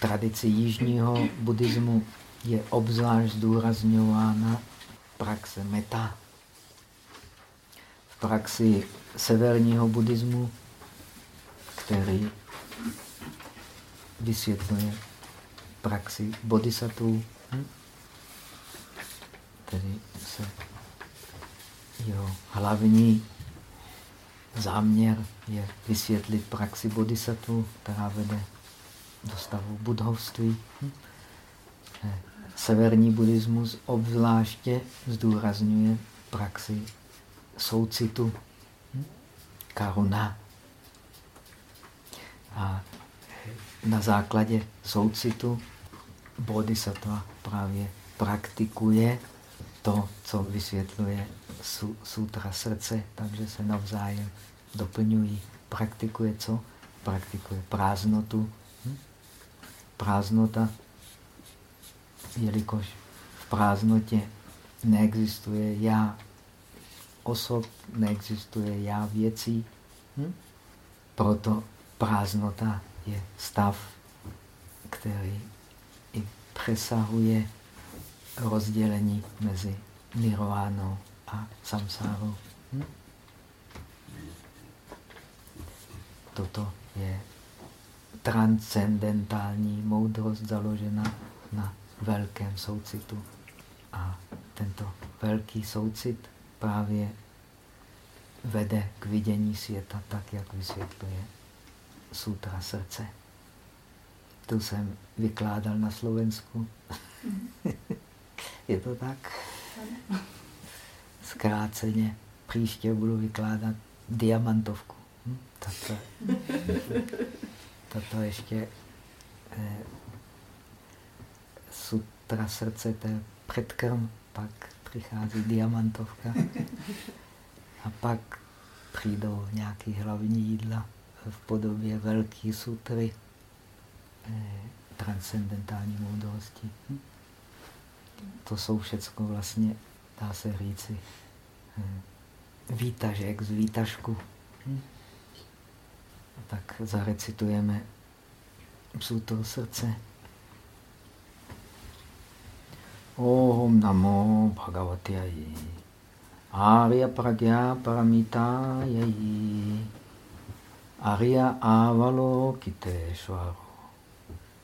tradici jižního buddhismu je obzvlášť zdůrazňována praxe meta. praxi severního buddhismu, který vysvětluje praxi bodhisattva, hm? tedy se jeho hlavní záměr je vysvětlit praxi bodhisattva, která vede do stavu budhovství. Eh, severní buddhismus obzvláště zdůrazňuje praxi soucitu, hm? karuna. A na základě soucitu bodhisattva právě praktikuje to, co vysvětluje sutra srdce, takže se navzájem doplňují. Praktikuje co? Praktikuje prázdnotu. Prázdnota, jelikož v prázdnotě neexistuje já osob, neexistuje já věcí. Hm? Proto prázdnota je stav, který i přesahuje rozdělení mezi nirvánou a samsárou. Hm? Toto je transcendentální moudrost založena na velkém soucitu. A tento velký soucit právě vede k vidění světa tak, jak vysvětluje sutra srdce. Tu jsem vykládal na Slovensku. Je to tak? Zkráceně. Příště budu vykládat diamantovku. Hm? Tato, tato ještě eh, sutra srdce, to je předkrm, pak přichází diamantovka a pak přijdou nějaké hlavní jídla v podobě velké sutry eh, transcendentální moudrosti. Hm? To jsou všechno vlastně, dá se říci, hm, výtažek z výtažku. Hm? Tak zarecitujeme psutro srdce. Om namo bhagavati ayi. Arya pragya paramita yayi. Arya avalokiteshvaro.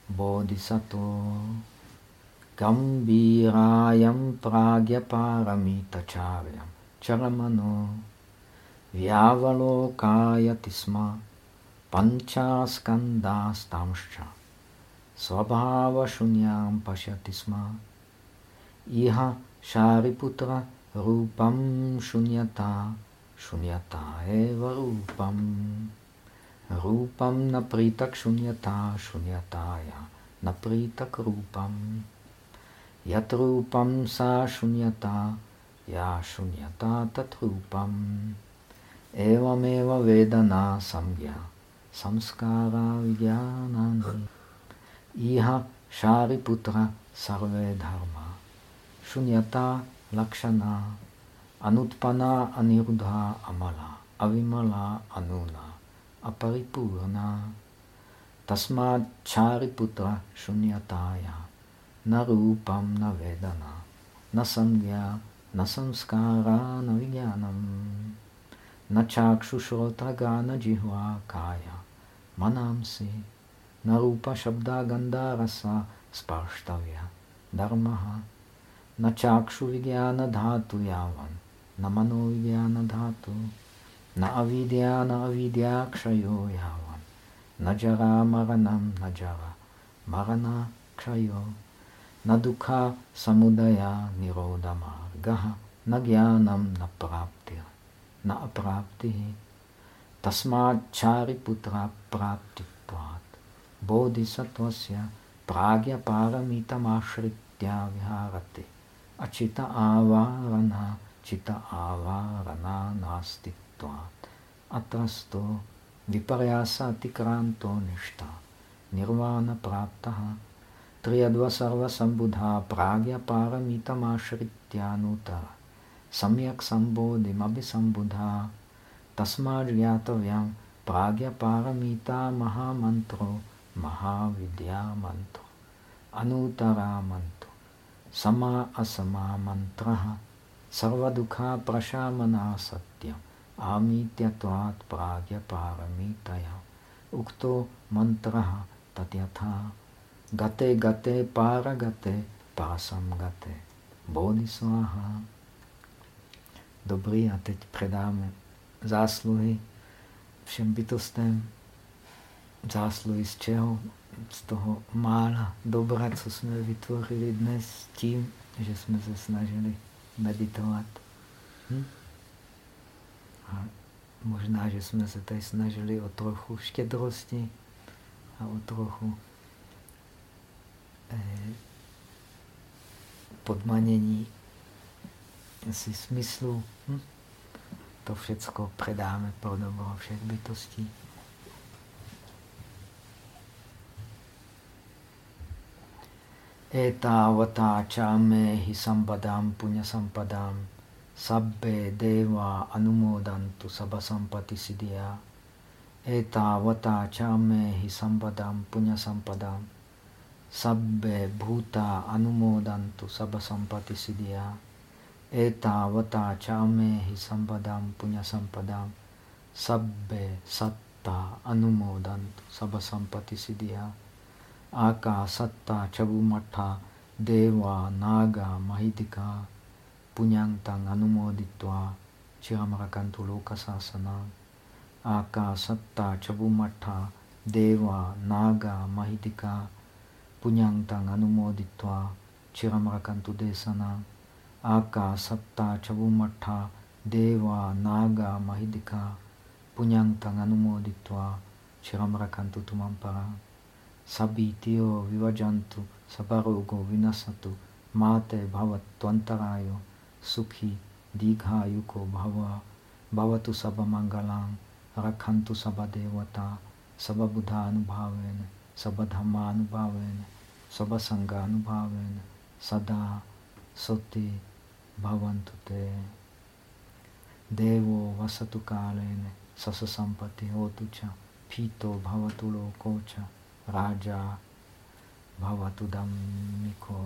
Bodhisattva. Gambirayam pragyaparamitacharyam charamano vyavalokayatisma panchaskandastamscha svabhava shunyam pashatisma iha shariputra rupam shunyata shunyata eva rupam rupam napritak shunyata shunyataya napritak rupam Yatrupam sa shunyata ya shunyata tatrupam evameva vedana samgya samskara vijnanani iha shariputra sarve dharma shunyata lakshana anutpana anirudha amala avimala anuna aparipurna tasmad chariputra shunyataya na rupam, na vedana, na sangya, na samskara, na vijnanam, na čakšušrotraga, na jihva kaya, manam से न रूप शब्दा गंधा रसा स्पर्शतव्य धर्म, न चाक्षु विज्ञान धातु यावन, न मनो विज्ञान धातु न अविद्या न अविद्या क्षयो यावन। न जरा मरणम न जरा मरणा क्षयो न दुखा समुदया निरोध मार्ग न ज्ञानम न प्राप्ति, न अप्राप्ति। तस्माच्छारिपुत्रा प्राप्तित्वात् बोधिसत्वस्य प्राज्ञपारमितमाश्रित्या विहारते। अचित आवारणा, चित आवारणा नास्तित्वात्। अत्रस्तो विपर्यासातिक्रान्तो निष्ठा। निर्वाणप्राप्तः। त्र्यद्वसर्वसम्बुधा प्राज्ञपारमितमाश्रित्यानुतः। सम्यक् सम्बोधिमभिसम्बुधा तस्माज्ञातव्यां प्राज्ञपारमिता महामन्त्रो अनुतरा अनूतरामन्त्रो। समा असमा मंत्र असमामन्त्रः। सर्वदुःखाप्रशामना सत्यम्। आमीत्यत्वात् प्राज्ञपारमितया उक्तो मन्त्रः तत्यथा गते गते पार गते पासम गते। बोधिस्वाहा। Dobrý, a teď předáme zásluhy všem bytostem. Zásluhy z čeho? Z toho mála dobra, co jsme vytvořili dnes tím, že jsme se snažili meditovat. Hm? A možná, že jsme se tady snažili o trochu štědrosti a o trochu eh, podmanění si smyslu. Hm? To všecko předáme pro dobro všech bytostí. Etavata čáme hi sambadam punya sampadam sabbe deva anumodantu sabha sampati siddhya etavata chame hi sambadam punya sampadam sabbe bhuta anumodantu sabha sampati siddhya etavata chame hi sambadam punya sampadam sabbe satta anumodantu sabha sampati siddhya aka satta chabumatha deva naga mahidika punyantang anumoditva chiramarakantu lokasasana aka satta chabumatha deva naga mahidika punyantang anumoditva chiramarakantu desana aka satta chabumatha deva naga mahidika punyantang anumoditva chiramarakantu tumampara sabitiyo vivajantu sabarogo vinasatu mate bhavat tvantarayo sukhi digha yuko bhava bhavatu sabha mangalang rakhantu sabha devata sabha buddha anubhavena sabha dhamma anubhavena sabha sangha anubhavena sada soti bhavantu te devo vasatu kalene sasa sampati hotu cha pito bhavatu lokocha raja bhavatu dhammiko